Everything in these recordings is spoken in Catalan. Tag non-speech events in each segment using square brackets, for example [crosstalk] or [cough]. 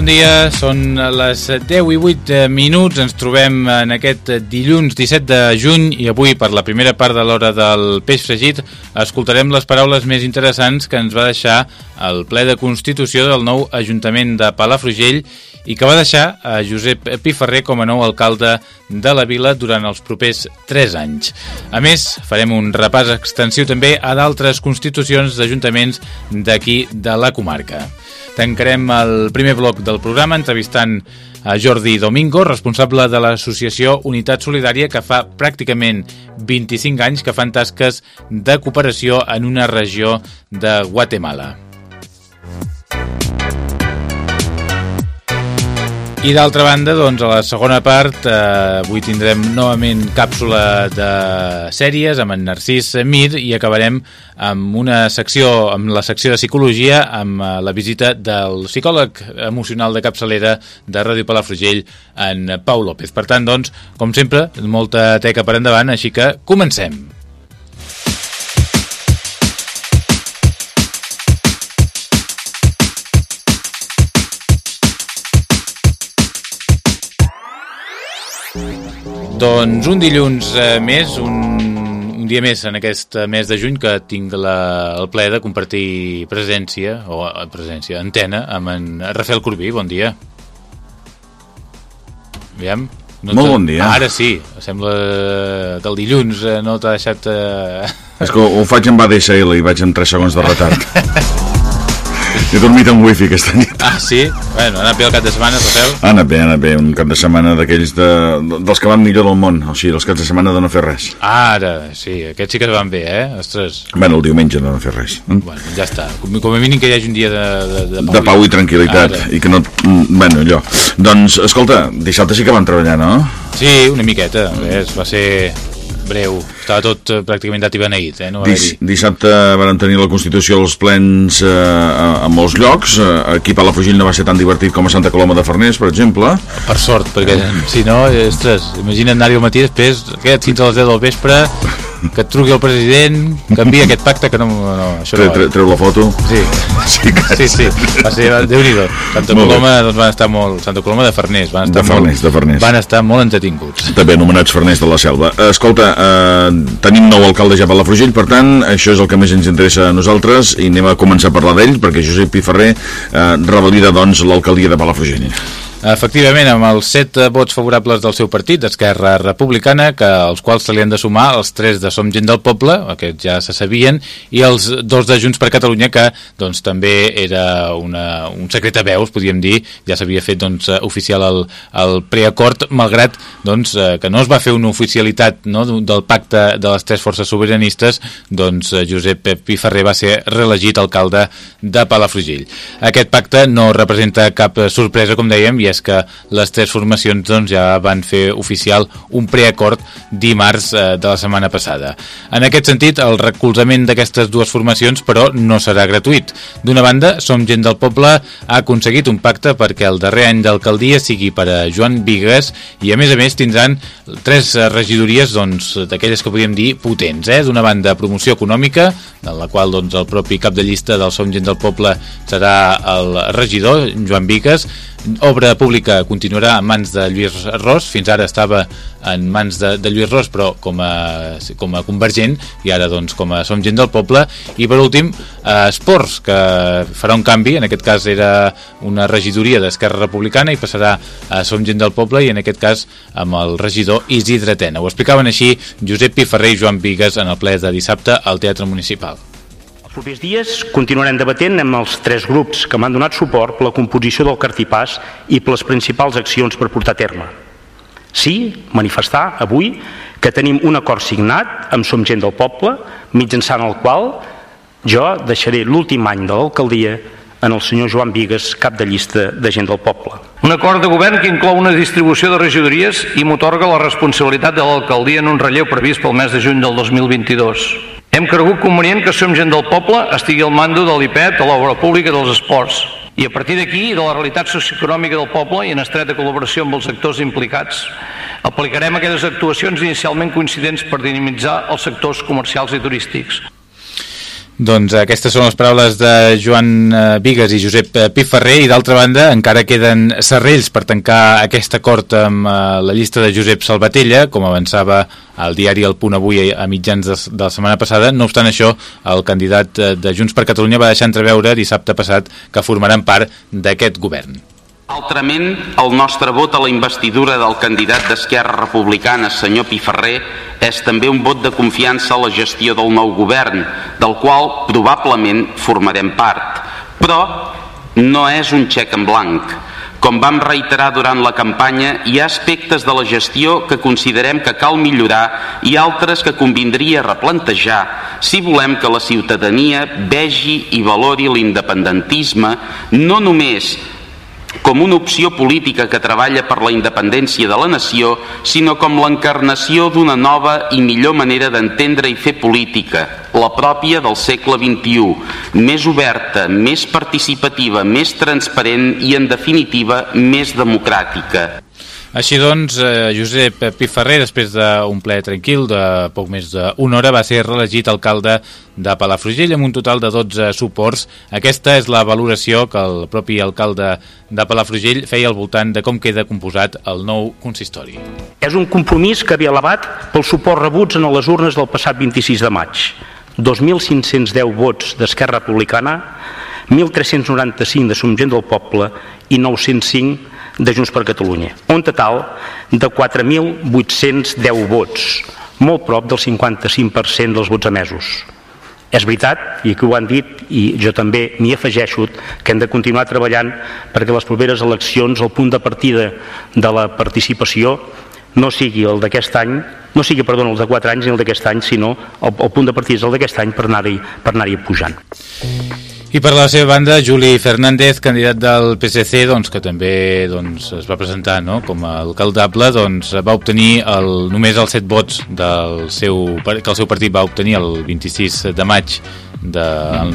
Bon dia, són les 10 i 8 minuts, ens trobem en aquest dilluns 17 de juny i avui per la primera part de l'hora del peix fregit escoltarem les paraules més interessants que ens va deixar el ple de Constitució del nou Ajuntament de Palafrugell i que va deixar a Josep Piferrer com a nou alcalde de la vila durant els propers 3 anys. A més, farem un repàs extensiu també a d'altres constitucions d'ajuntaments d'aquí de la comarca. Tancarem el primer bloc del programa entrevistant a Jordi Domingo, responsable de l'associació Unitat Solidària que fa pràcticament 25 anys que fan tasques de cooperació en una regió de Guatemala. I d'altra banda, doncs, a la segona part, eh, avui tindrem novament càpsula de sèries amb en Narcís Mir i acabarem amb una secció, amb la secció de psicologia, amb eh, la visita del psicòleg emocional de capçalera de Ràdio Palafrugell, en Pau López. Per tant, doncs, com sempre, molta teca per endavant, així que comencem. Doncs un dilluns eh, més, un, un dia més en aquest mes de juny que tinc la, el ple de compartir presència, o eh, presència, antena, amb en Rafael Corbí. Bon dia. Aviam. No Molt bon dia. Ara sí, sembla que el dilluns eh, no t'ha deixat... Eh... És que ho faig amb ADSL i vaig amb 3 segons de retard. [laughs] He dormit amb wifi aquesta nit. Ah, sí? Bueno, ha anat bé el cap de setmana, Rafael? Ha anat bé, ha anat bé. Un cap de setmana d'aquells de, dels que van millor del món. O sigui, els caps de setmana de no fer res. Ara, sí, aquests sí que van bé, eh? Ostres. Bueno, el diumenge de no fer res. Mm? Bueno, ja està. Com, com a mínim que hi hagi un dia de, de, de, pau, de pau i tranquil·litat. Ara. I que no... Mm, bueno, allò. Doncs, escolta, dissabte sí que van treballar, no? Sí, una miqueta. Ves, va ser breu, estava tot eh, pràcticament dat i beneït. Eh? No Dis, dissabte van tenir la Constitució als plens eh, a, a molts llocs, eh, aquí a Palafrugell no va ser tan divertit com a Santa Coloma de Farners, per exemple. Per sort, perquè si no, ostres, imagina't anar-hi al matí després, aquest, fins a les 10 del vespre, que et truqui el president, canvia aquest pacte, que no... no això tre, tre, treu la foto. Sí, sí, sí, sí. va ser, déu nhi Santa Coloma doncs, van estar molt... Santa Coloma de Farners, van estar, de Farners, molt, de Farners. van estar molt entretinguts. També anomenats Farners de la Selva. Escolta, eh, tenim nou alcalde ja per la Frugell, per tant, això és el que més ens interessa a nosaltres i anem a començar a parlar d'ell, perquè Josep Piferrer eh, revalida, doncs, l'alcaldia de Palafrugell. Efectivament, amb els set vots favorables del seu partit, d'Esquerra Republicana, que als quals se li han de sumar els tres de Som Gent del Poble, aquests ja se sabien, i els dos de Junts per Catalunya, que doncs, també era una, un secret a veus, podríem dir, ja s'havia fet doncs, oficial el, el preacord, malgrat doncs, que no es va fer una oficialitat no, del pacte de les tres forces sobiranistes, doncs Josep Piferrer va ser reelegit alcalde de Palafrugell. Aquest pacte no representa cap sorpresa, com dèiem, i és que les tres formacions doncs, ja van fer oficial un preacord dimarts eh, de la setmana passada. En aquest sentit, el recolzament d'aquestes dues formacions, però, no serà gratuït. D'una banda, Som Gent del Poble ha aconseguit un pacte perquè el darrer any d'alcaldia sigui per a Joan Vigues i, a més a més, tindran tres regidories doncs, d'aquelles doncs, que podríem dir potents. Eh? D'una banda, promoció econòmica, en la qual doncs, el propi cap de llista del Som Gent del Poble serà el regidor, Joan Vigues, obra pública continuarà en mans de Lluís Ros, fins ara estava en mans de, de Lluís Ros però com a, com a convergent i ara doncs com a Som Gent del Poble i per últim eh, Esports que farà un canvi, en aquest cas era una regidoria d'Esquerra Republicana i passarà a Som Gent del Poble i en aquest cas amb el regidor Isidre Tena. Ho explicaven així Josep Piferrer i Joan Vigues en el ple de dissabte al Teatre Municipal. Els propers dies continuarem debatent amb els tres grups que m'han donat suport la composició del cartipàs i les principals accions per portar a terme. Sí, manifestar avui que tenim un acord signat amb Som Gent del Poble, mitjançant el qual jo deixaré l'últim any de l'alcaldia en el senyor Joan Vigues, cap de llista de gent del poble. Un acord de govern que inclou una distribució de regidories i m'otorga la responsabilitat de l'alcaldia en un relleu previst pel mes de juny del 2022. Hem cregut convenient que Som Gent del Poble estigui al mando de l'IPET, a l'obra pública dels esports, i a partir d'aquí, de la realitat socioeconòmica del poble i en estreta col·laboració amb els actors implicats, aplicarem aquelles actuacions inicialment coincidents per dinamitzar els sectors comercials i turístics. Doncs aquestes són les paraules de Joan eh, Vigues i Josep eh, Piferrer i d'altra banda encara queden serrells per tancar aquest acord amb eh, la llista de Josep Salvatella, com avançava el diari El Punt avui a mitjans de, de la setmana passada. No obstant això, el candidat de Junts per Catalunya va deixar entreveure dissabte passat que formaran part d'aquest govern. Altrament, el nostre vot a la investidura del candidat d'Esquerra Republicana, senyor Piferrer, és també un vot de confiança a la gestió del nou govern, del qual probablement formarem part. Però no és un xec en blanc. Com vam reiterar durant la campanya, hi ha aspectes de la gestió que considerem que cal millorar i altres que convindria replantejar si volem que la ciutadania vegi i valori l'independentisme no només com una opció política que treballa per la independència de la nació, sinó com l'encarnació d'una nova i millor manera d'entendre i fer política, la pròpia del segle XXI, més oberta, més participativa, més transparent i, en definitiva, més democràtica. Així doncs, eh, Josep Piferrer, després d'un ple tranquil de poc més d'una hora, va ser reelegit alcalde de Palafrugell amb un total de 12 suports. Aquesta és la valoració que el propi alcalde de Palafrugell feia al voltant de com queda composat el nou consistori. És un compromís que havia elevat pel suport rebuts en les urnes del passat 26 de maig. 2.510 vots d'Esquerra Republicana, 1.395 de Som Gent del Poble i 905 de Junts per Catalunya. Un total de 4.810 vots, molt prop del 55% dels vots emesos. És veritat, i aquí ho han dit, i jo també m'hi afegeixo, que hem de continuar treballant perquè les properes eleccions, el punt de partida de la participació, no sigui el d'aquest any, no sigui, perdó, el de 4 anys ni el d'aquest any, sinó el, el punt de partida és el d'aquest any per anar-hi per anar pujant. I per la seva banda, Juli Fernández, candidat del PSC, doncs, que també doncs, es va presentar no? com a alcaldable, doncs, va obtenir el, només els 7 vots del seu, que el seu partit va obtenir el 26 de maig de,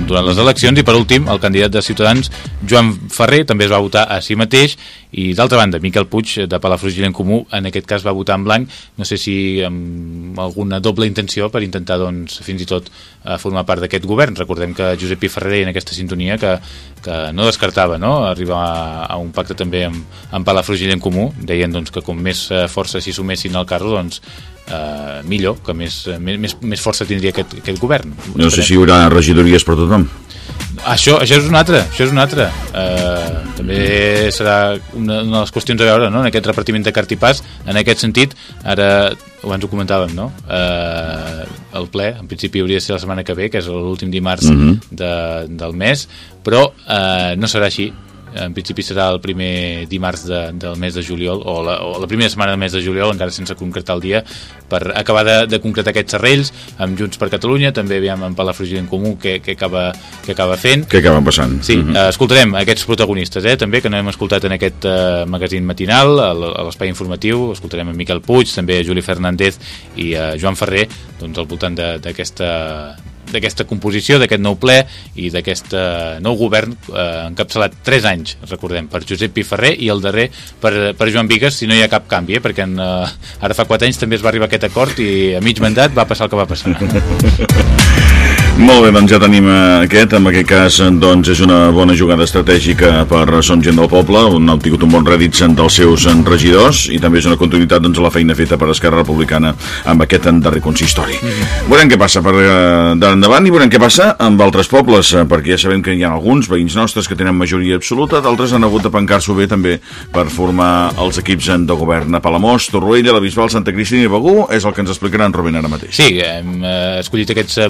durant les eleccions i per últim el candidat de Ciutadans Joan Ferrer també es va votar a si mateix i d'altra banda Miquel Puig de Palafrugell en Comú en aquest cas va votar en blanc no sé si amb alguna doble intenció per intentar doncs fins i tot eh, formar part d'aquest govern recordem que Josep Pi Ferrer en aquesta sintonia que, que no descartava no? arribar a, a un pacte també amb, amb Palafrugell en Comú deien doncs, que com més eh, força s'hi sumessin al carro doncs eh, millor, que més, més, més força tindria aquest, aquest govern. No sé si hi haurà regidories per tothom. Això, això és un altre, això és un altre. Eh, també serà una, una de les qüestions a veure, no?, en aquest repartiment de cartipàs, en aquest sentit, ara abans ho comentàvem, no?, eh, el ple, en principi hauria de ser la setmana que ve, que és l'últim dimarts mm -hmm. de, del mes, però eh, no serà així, en principi serà el primer dimarts de, del mes de juliol o la, o la primera setmana del mes de juliol encara sense concretar el dia per acabar de, de concretar aquests serrells amb Junts per Catalunya, també aviam amb Palafrugell en Comú que, que, acaba, que acaba fent que acaben passant sí, mm -hmm. escoltarem aquests protagonistes eh, també que no hem escoltat en aquest uh, magazín matinal a l'espai informatiu, escoltarem a Miquel Puig també a Juli Fernández i a Joan Ferrer doncs al voltant d'aquesta d'aquesta composició, d'aquest nou ple i d'aquest uh, nou govern eh, encapçalat 3 anys, recordem, per Josep Piferrer i el darrer per, per Joan Vigues, si no hi ha cap canvi, eh, perquè en, uh, ara fa 4 anys també es va arribar a aquest acord i a mig mandat va passar el que va passar. [laughs] Molt bé, doncs ja tenim eh, aquest. En aquest cas, doncs, és una bona jugada estratègica per Som Gent del Poble, on ha obtingut un bon rèdit dels seus regidors i també és una continuïtat doncs, a la feina feta per Esquerra Republicana amb aquest darrer consistori. Mm -hmm. Veurem què passa per eh, d'ara endavant i veurem què passa amb altres pobles, eh, perquè ja sabem que hi ha alguns veïns nostres que tenen majoria absoluta, d'altres han hagut de pencar-s'ho bé també per formar els equips de govern a Palamós, Torroella, la Bisbal, Santa Cristina i Begú, és el que ens explicarà en Rubén ara mateix. Sí, hem escollit aquests eh,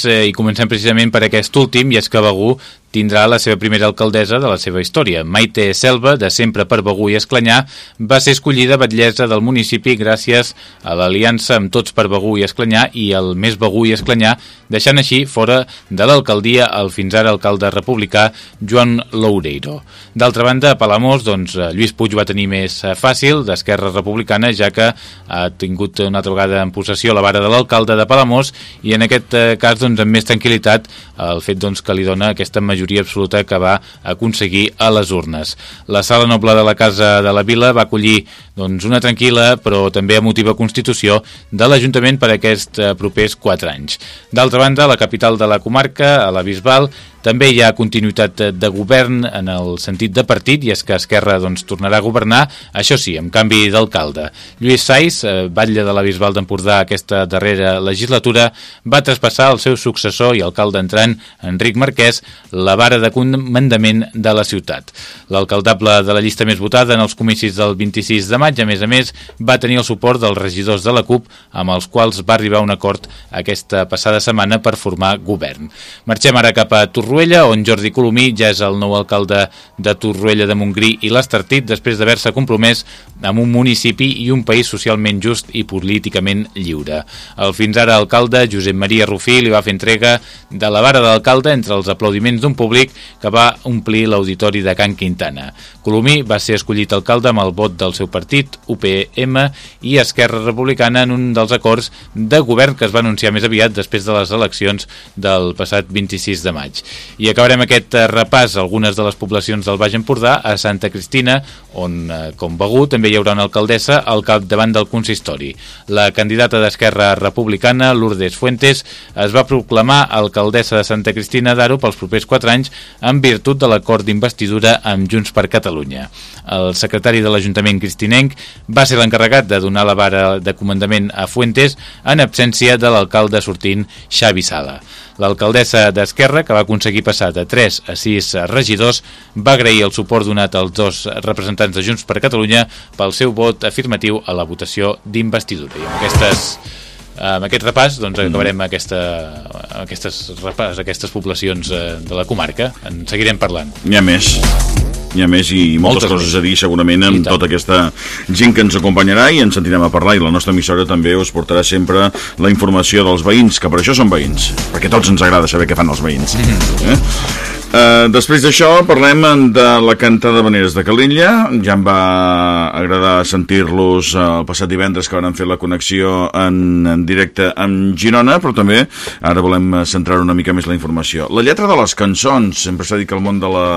municipis eh, i comencem precisament per aquest últim, i és que Begú tindrà la seva primera alcaldessa de la seva història. Maite Selva, de sempre per Begú i Esclanyà, va ser escollida batllessa del municipi gràcies a l'aliança amb Tots per Begú i Esclanyà i el Més Begú i Esclanyà, deixant així fora de l'alcaldia el fins ara alcalde republicà Joan Loureiro. D'altra banda, a Palamós, doncs, Lluís Puig va tenir més fàcil d'Esquerra Republicana, ja que ha tingut una altra vegada en possessió la vara de l'alcalde de Palamós i en aquest cas doncs, amb més tranquil·litat el fet doncs, que li dona aquesta majoria absoluta que va aconseguir a les urnes. La sala noble de la Casa de la Vila va acollir doncs, una tranquil·la però també emotiva constitució de l'Ajuntament per aquests eh, propers quatre anys. D'altra banda, la capital de la comarca, a la Bisbal, també hi ha continuïtat de govern en el sentit de partit i és que Esquerra doncs, tornarà a governar, això sí, amb canvi d'alcalde. Lluís Saiz, eh, batlle de la Bisbal d'Empordà aquesta darrera legislatura, va traspassar al seu successor i alcalde entrant, Enric Marquès, la vara de comandament de la ciutat. L'alcaldable de la llista més votada en els comicis del 26 de maig, a més a més, va tenir el suport dels regidors de la CUP, amb els quals va arribar un acord aquesta passada setmana per formar govern. Marxem ara cap a Torrent Torroella, on Jordi Colomí ja és el nou alcalde de Torroella de Montgrí i l'Estartit després d'haver-se compromès amb un municipi i un país socialment just i políticament lliure. El fins ara alcalde, Josep Maria Rufí, li va fer entrega de la vara d'alcalde entre els aplaudiments d'un públic que va omplir l'auditori de Can Quintana. Colomí va ser escollit alcalde amb el vot del seu partit, UPM, i Esquerra Republicana en un dels acords de govern que es va anunciar més aviat després de les eleccions del passat 26 de maig. I acabarem aquest eh, repàs a algunes de les poblacions del Baix Empordà a Santa Cristina, on, eh, com Begú, també hi haurà una alcaldessa al capdavant del consistori. La candidata d'Esquerra Republicana, Lourdes Fuentes, es va proclamar alcaldessa de Santa Cristina d'Aro pels propers 4 anys en virtut de l'acord d'investidura amb Junts per Catalunya. El secretari de l'Ajuntament cristinenc va ser l'encarregat de donar la vara de comandament a Fuentes en absència de l'alcalde sortint Xavi Sala. L'alcaldessa d'Esquerra, que va aconseguir passar de 3 a 6 regidors, va agrair el suport donat als dos representants de Junts per Catalunya pel seu vot afirmatiu a la votació d'investidura. I amb aquestes amb aquest repàs doncs, acabarem aquesta, aquestes, repàs, aquestes poblacions eh, de la comarca. En seguirem parlant. N'hi ha més hi ha més i moltes, moltes coses a dir segurament amb tota aquesta gent que ens acompanyarà i ens sentirem a parlar i la nostra emissora també us portarà sempre la informació dels veïns, que per això són veïns perquè tots ens agrada saber què fan els veïns mm -hmm. eh? Uh, després d'això parlem de la cantada Veneres de Calella ja em va agradar sentir-los uh, el passat divendres que van fer la connexió en, en directe amb Girona però també ara volem centrar una mica més la informació la lletra de les cançons sempre s'ha dit que el món de la,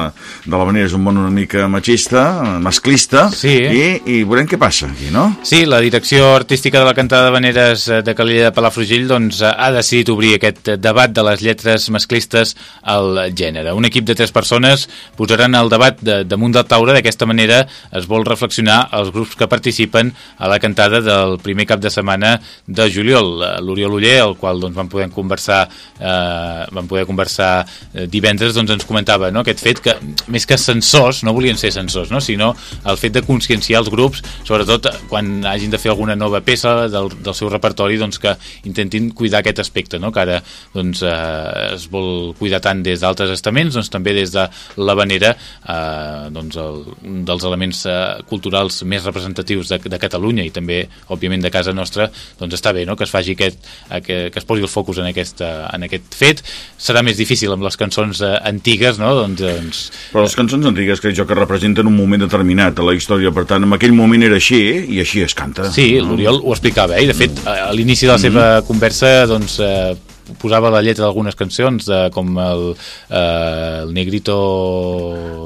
de la Venera és un món una mica machista, masclista sí. i, i veurem què passa aquí, no? Sí, la direcció artística de la cantada de Veneres de Calella de Palafrugell doncs, ha decidit obrir aquest debat de les lletres masclistes al gènere un equip de tres persones posaran el debat de, damunt de taula. D'aquesta manera es vol reflexionar els grups que participen a la cantada del primer cap de setmana de juliol. L'Oriol Uller, el qual doncs, vam poder conversar, eh, vam poder conversar eh, divendres, doncs, ens comentava no? aquest fet que, més que censors, no volien ser censors, no? sinó el fet de conscienciar els grups, sobretot quan hagin de fer alguna nova peça del, del seu repertori, doncs, que intentin cuidar aquest aspecte, no? que ara doncs, eh, es vol cuidar tant des d'altres estaments, doncs també des de l'Havanera eh, doncs el, un dels elements eh, culturals més representatius de, de Catalunya i també, òbviament, de casa nostra doncs està bé no? que es faci aquest, eh, que, que es posi el focus en aquest, eh, en aquest fet serà més difícil amb les cançons eh, antigues no? doncs, doncs, però les cançons antigues crec jo que representen un moment determinat a la història, per tant, en aquell moment era així i així es canta Sí, l'Oriol ho explicava, eh? i de fet a l'inici de la seva mm -hmm. conversa doncs, eh, posava la lletra d'algunes cançons de, com el, eh, el Negrito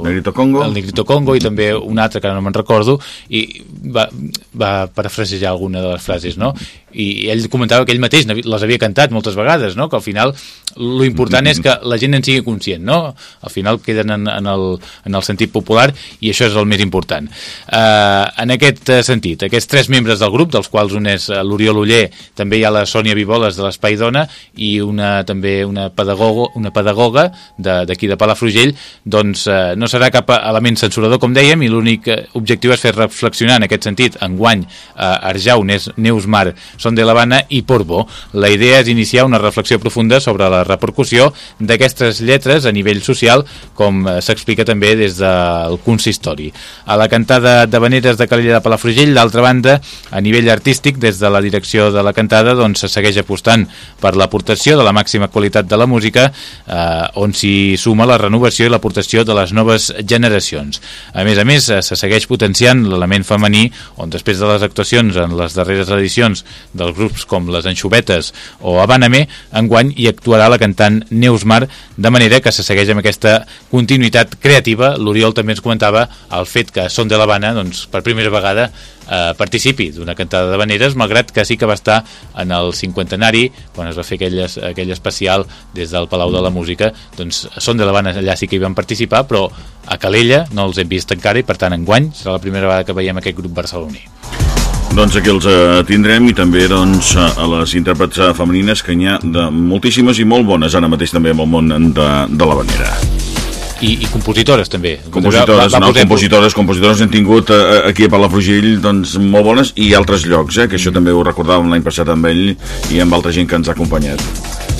Negrito Congo el Negrito Congo i també un altre que no me'n recordo i va, va parafrasejar alguna de les frases no? I ell comentava que ell mateix les havia cantat moltes vegades, no? que al final lo important és que la gent en sigui conscient, no? Al final queden en, en, el, en el sentit popular i això és el més important. Uh, en aquest sentit, aquests tres membres del grup, dels quals un és l'Oriol Uller, també hi ha la Sònia Vivoles de l'Espai Dona i una també una pedagoga, una pedagoga d'aquí de, de Palafrugell, doncs uh, no serà cap element censurador, com dèiem, i l'únic objectiu és fer reflexionar en aquest sentit enguany uh, Arjau, Neus Mar, Son de l'Havana i Porbo. La idea és iniciar una reflexió profunda sobre la repercussió d'aquestes lletres a nivell social, com eh, s'explica també des del consistori. A la cantada de Veneres de Calella de Palafrugell, d'altra banda, a nivell artístic, des de la direcció de la cantada, doncs se segueix apostant per l'aportació de la màxima qualitat de la música, eh, on s'hi suma la renovació i l'aportació de les noves generacions. A més a més, eh, se segueix potenciant l'element femení, on després de les actuacions en les darreres edicions dels grups com les Enxubetes o Habaname, enguany hi actuarà la cantant Neus Mar, de manera que se segueix amb aquesta continuïtat creativa. L'Oriol també ens comentava el fet que Son de l'Havana, doncs, per primera vegada, eh, participi d'una cantada de veneres, malgrat que sí que va estar en el cinquantenari, quan es va fer aquell, aquell especial des del Palau de la Música, doncs Son de l'Havana allà sí que hi van participar, però a Calella no els hem vist encara i per tant enguany serà la primera vegada que veiem aquest grup barceloní. Doncs aquí els eh, tindrem i també doncs, a les intèrprets eh, femenines que n'hi ha de moltíssimes i molt bones ara mateix també en el món de, de la vanera. I, i compositores també compositores, va, va no, compositores, compositores hem tingut eh, aquí a Palafrugell doncs, molt bones i altres llocs, eh, que això mm. també ho recordàvem l'any passat amb ell i amb altra gent que ens ha acompanyat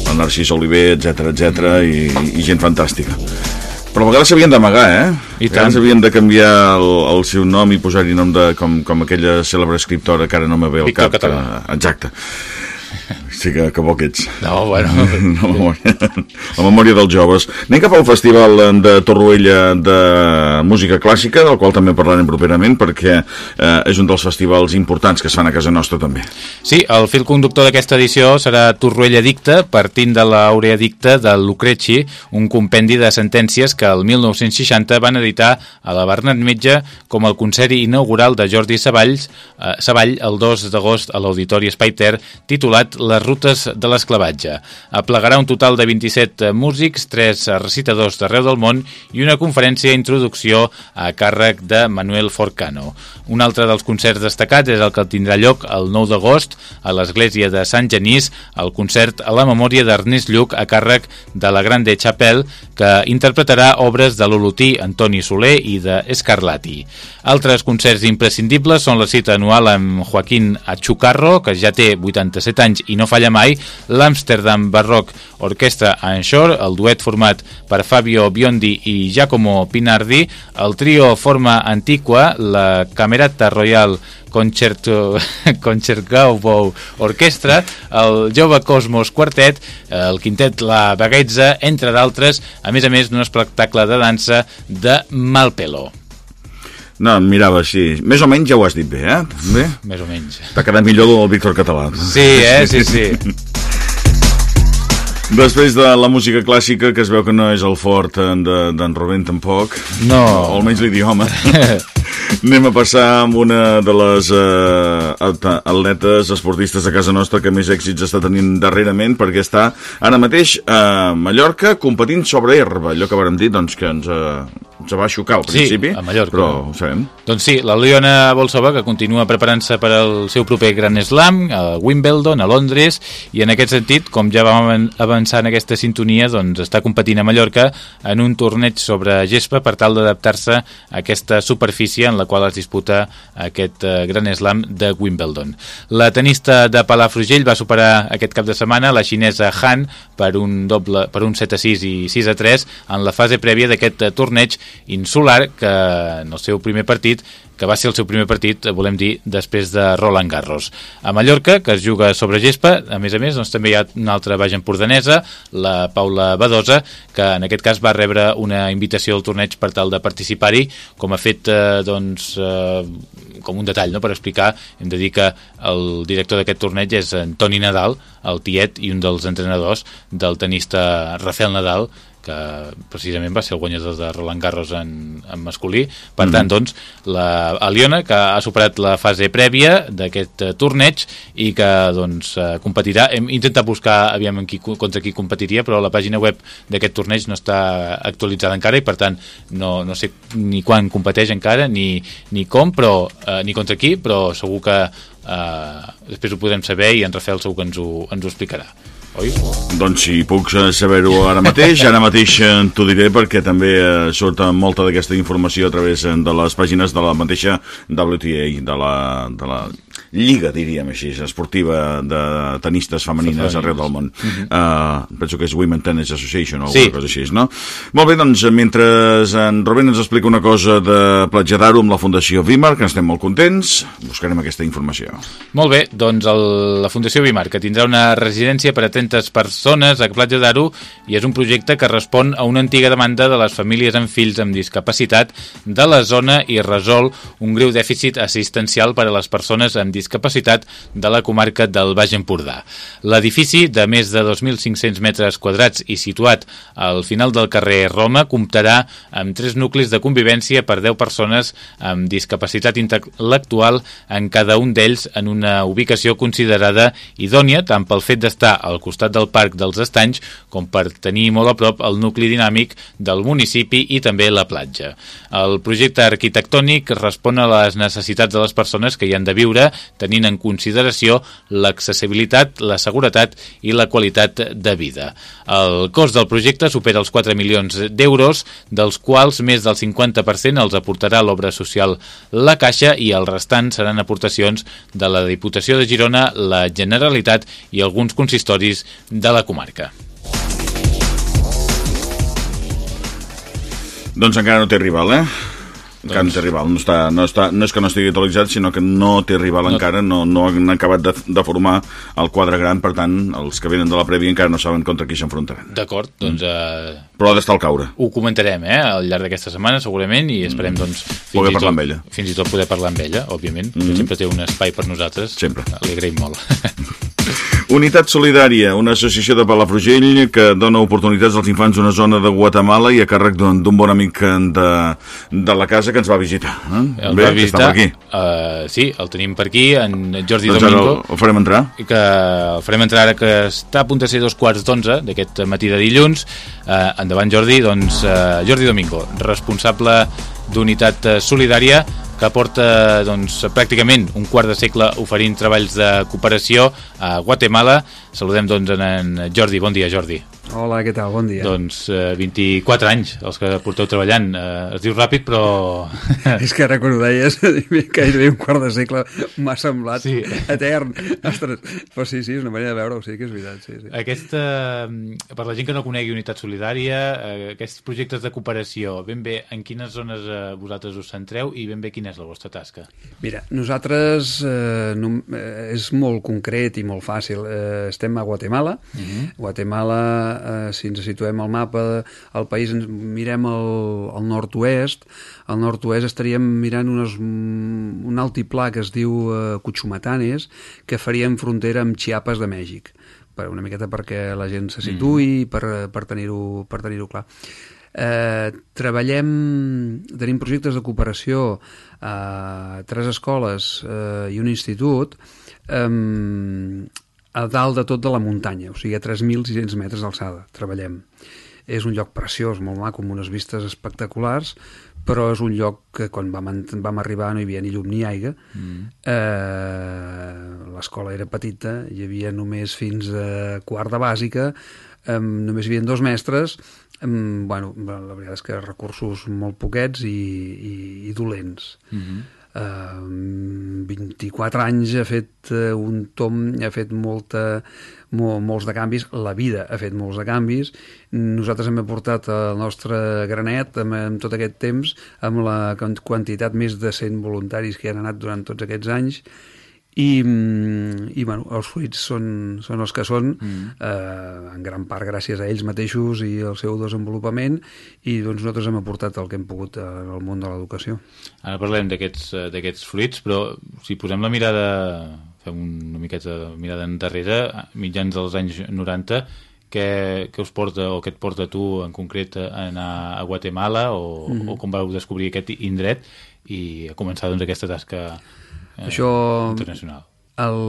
el Narcís Oliver, etc etc i, i gent fantàstica però a vegades s'havien d'amagar, eh? I tant. s'havien de canviar el, el seu nom i posar-hi nom de, com, com aquella cèlebre escriptora que ara no me ve al cap. Català. Exacte. Sí que, que bo que ets. No, bueno... [laughs] la, memòria, la memòria dels joves. Anem cap al Festival de Torroella de Música Clàssica, del qual també parlarem properament, perquè eh, és un dels festivals importants que es fan a casa nostra també. Sí, el fil conductor d'aquesta edició serà Torroella Dicta, partint de l'Aurea Dicta de Lucreci, un compendi de sentències que el 1960 van editar a la Bernat Metge com el concert inaugural de Jordi Savalls, eh, Savall el 2 d'agost a l'Auditori Espai Ter, titulat Les rutes de l'esclavatge. Aplegarà un total de 27 músics, 3 recitadors d'arreu del món i una conferència d'introducció a càrrec de Manuel Forcano. Un altre dels concerts destacats és el que tindrà lloc el 9 d'agost a l'església de Sant Genís, el concert a la memòria d'Ernest Lluc a càrrec de la Grande Chapelle, que interpretarà obres de l'Olotí Antoni Soler i de Escarlati. Altres concerts imprescindibles són la cita anual amb Joaquín Achucarro, que ja té 87 anys i no falla mai, l'Amsterdam Baroque Orquestra Anshore, el duet format per Fabio Biondi i Giacomo Pinardi, el trio Forma Antiqua, la Camerata Royal Concerto, [laughs] Concertgau Orquestra, el Jove Cosmos Quartet, el quintet La Baguetza, entre d'altres, a més a més d'un espectacle de dansa de Malpelo. No, mirava així. Més o menys ja ho has dit bé, eh? Bé? Més o menys. T'ha quedat millor el Víctor Català. Sí, eh? Sí, sí. [laughs] Després de la música clàssica, que es veu que no és el fort d'en Rubén tampoc, no. o almenys l'idioma, [laughs] anem a passar amb una de les uh, atletes esportistes de casa nostra que més èxits està tenint darrerament, perquè està ara mateix a Mallorca competint sobre herba, allò que vàrem dir doncs, que ens, uh, ens va xocar al principi, sí, a Mallorca. però ho sabem. Doncs sí, la Liona Bolsova, que continua preparant-se per al seu proper Gran Slam, a Wimbledon, a Londres, i en aquest sentit, com ja vam avançar avançar en aquesta sintonia doncs, està competint a Mallorca en un torneig sobre gespa per tal d'adaptar-se a aquesta superfície en la qual es disputa aquest eh, gran slam de Wimbledon. La tenista de Palafrugell va superar aquest cap de setmana la xinesa Han per un, doble, per un 7 a 6 i 6 a 3 en la fase prèvia d'aquest eh, torneig insular que en el seu primer partit que va ser el seu primer partit, volem dir, després de Roland Garros. A Mallorca, que es juga sobre gespa, a més a més, doncs, també hi ha una altra baix empordanesa, la Paula Badosa, que en aquest cas va rebre una invitació al torneig per tal de participar-hi, com ha fet, eh, doncs, eh, com un detall, no?, per explicar, hem de dir que el director d'aquest torneig és Antoni Nadal, el tiet i un dels entrenadors del tenista Rafael Nadal, que precisament va ser el guanyador de Roland Garros en, en masculí. Per mm -hmm. tant, doncs, la Aliona, que ha superat la fase prèvia d'aquest uh, torneig i que doncs, uh, competirà. Hem intentat buscar aviam qui, contra qui competiria, però la pàgina web d'aquest torneig no està actualitzada encara i, per tant, no, no sé ni quan competeix encara, ni, ni com, però, uh, ni contra qui, però segur que uh, després ho podem saber i en Rafael segur que ens ho, ens ho explicarà oi? Doncs si puc eh, saber-ho ara mateix, ara mateix eh, t'ho diré perquè també eh, surt molta d'aquesta informació a través de les pàgines de la mateixa WTA, de la, de la lliga, diríem així, esportiva de tenistes femenines arreu del món. Uh -huh. uh, penso que és Women Tennis Association o sí. alguna cosa així, no? Molt bé, doncs, mentre en Robin ens explica una cosa de Platja d'Aro amb la Fundació Vimar, que estem molt contents, buscarem aquesta informació. Molt bé, doncs el, la Fundació Vimar, que tindrà una residència per a 30 persones a Platja d'Aro i és un projecte que respon a una antiga demanda de les famílies amb fills amb discapacitat de la zona i resol un greu dèficit assistencial per a les persones amb discapacitat de la comarca del Baix Empordà. L'edifici, de més de 2.500 metres quadrats i situat al final del carrer Roma, comptarà amb tres nuclis de convivència per 10 persones amb discapacitat intel·lectual en cada un d'ells en una ubicació considerada idònia tant pel fet d'estar al costat del Parc dels Estanys com per tenir molt a prop el nucli dinàmic del municipi i també la platja. El projecte arquitectònic respon a les necessitats de les persones que hi han de viure tenint en consideració l'accessibilitat, la seguretat i la qualitat de vida. El cost del projecte supera els 4 milions d'euros, dels quals més del 50% els aportarà l'obra social La Caixa i el restant seran aportacions de la Diputació de Girona, la Generalitat i alguns consistoris de la comarca. Doncs encara no té rival, eh? Doncs... no té rival, no, està, no, està, no és que no estigui actualitzat, sinó que no té rival no. encara, no, no han acabat de, de formar el quadre gran, per tant, els que venen de la prèvia encara no saben contra qui s'enfrontaran. D'acord, doncs... Mm. Uh... Però ha d'estar al caure. Ho comentarem, eh, al llarg d'aquesta setmana, segurament, i esperem, mm. doncs... Fins poder parlar tot, amb ella. Fins i tot poder parlar amb ella, òbviament, mm. que sempre té un espai per nosaltres. Sempre. Li agraïm molt. [laughs] Unitat Solidària, una associació de Palafrugell que dona oportunitats als infants d'una zona de Guatemala i a càrrec d'un bon amic de, de la casa que ens va visitar. Eh? El Bé, va visitar, per aquí. Uh, sí, el tenim per aquí, en Jordi doncs Domingo. El, el farem entrar. Que el farem entrar ara que està a punt de ser dos quarts d'onze d'aquest matí de dilluns. Uh, endavant, Jordi. Doncs uh, Jordi Domingo, responsable d'Unitat Solidària, que porta doncs, pràcticament un quart de segle oferint treballs de cooperació a Guatemala. Saludem doncs, en Jordi. Bon dia, Jordi. Hola, què tal? Bon dia. Doncs eh, 24 anys els que porteu treballant. Eh, es diu ràpid, però... [laughs] és que ara quan ho deies, [laughs] gairebé un quart de segle m'ha semblat sí. etern. Ostres, però sí, sí, és una manera de veure-ho, sí que és veritat. Sí, sí. Aquesta, per la gent que no conegui Unitat Solidària, eh, aquests projectes de cooperació, ben bé, en quines zones eh, vosaltres us centreu i ben bé quina és la vostra tasca? Mira, nosaltres eh, no, eh, és molt concret i molt fàcil. Eh, estem a Guatemala. Uh mhm. -huh. Guatemala eh, si ens situem al mapa el país, ens mirem al, al nord-oest, al nord-oest estaríem mirant unes, un altiplà que es diu eh, Cuchumatanes, que faríem frontera amb Chiapas de Mèxic per una miqueta perquè la gent se situï mm. per, per tenir-ho per tenir clar. Eh, treballem, tenim projectes de cooperació a tres escoles eh, i un institut eh, a dalt de tot de la muntanya, o sigui a 3.600 metres d'alçada, treballem. És un lloc preciós, molt maco, amb unes vistes espectaculars, però és un lloc que quan vam, vam arribar no hi havia ni llum ni aigua. Mm. Eh, L'escola era petita, hi havia només fins a quart de bàsica, eh, només hi havia dos mestres, eh, bueno, la veritat és que recursos molt poquets i, i, i dolents. Mm -hmm eh, 24 anys ha fet eh, un tom, ha fet molta, mol, molts de canvis, la vida ha fet molts de canvis, nosaltres hem aportat el nostre granet amb, amb tot aquest temps, amb la quantitat més de 100 voluntaris que han anat durant tots aquests anys, i, i bueno, els fruits són, són els que són mm. eh, en gran part gràcies a ells mateixos i al seu desenvolupament i doncs nosaltres hem aportat el que hem pogut al món de l'educació Ara parlem d'aquests fruits però si posem la mirada fem una miqueta de mirada endarrere mitjans dels anys 90 què, què us porta o què et porta tu en concret a anar a Guatemala o, mm -hmm. o com vau descobrir aquest indret i a començar doncs, aquesta tasca eh, Això... internacional. El,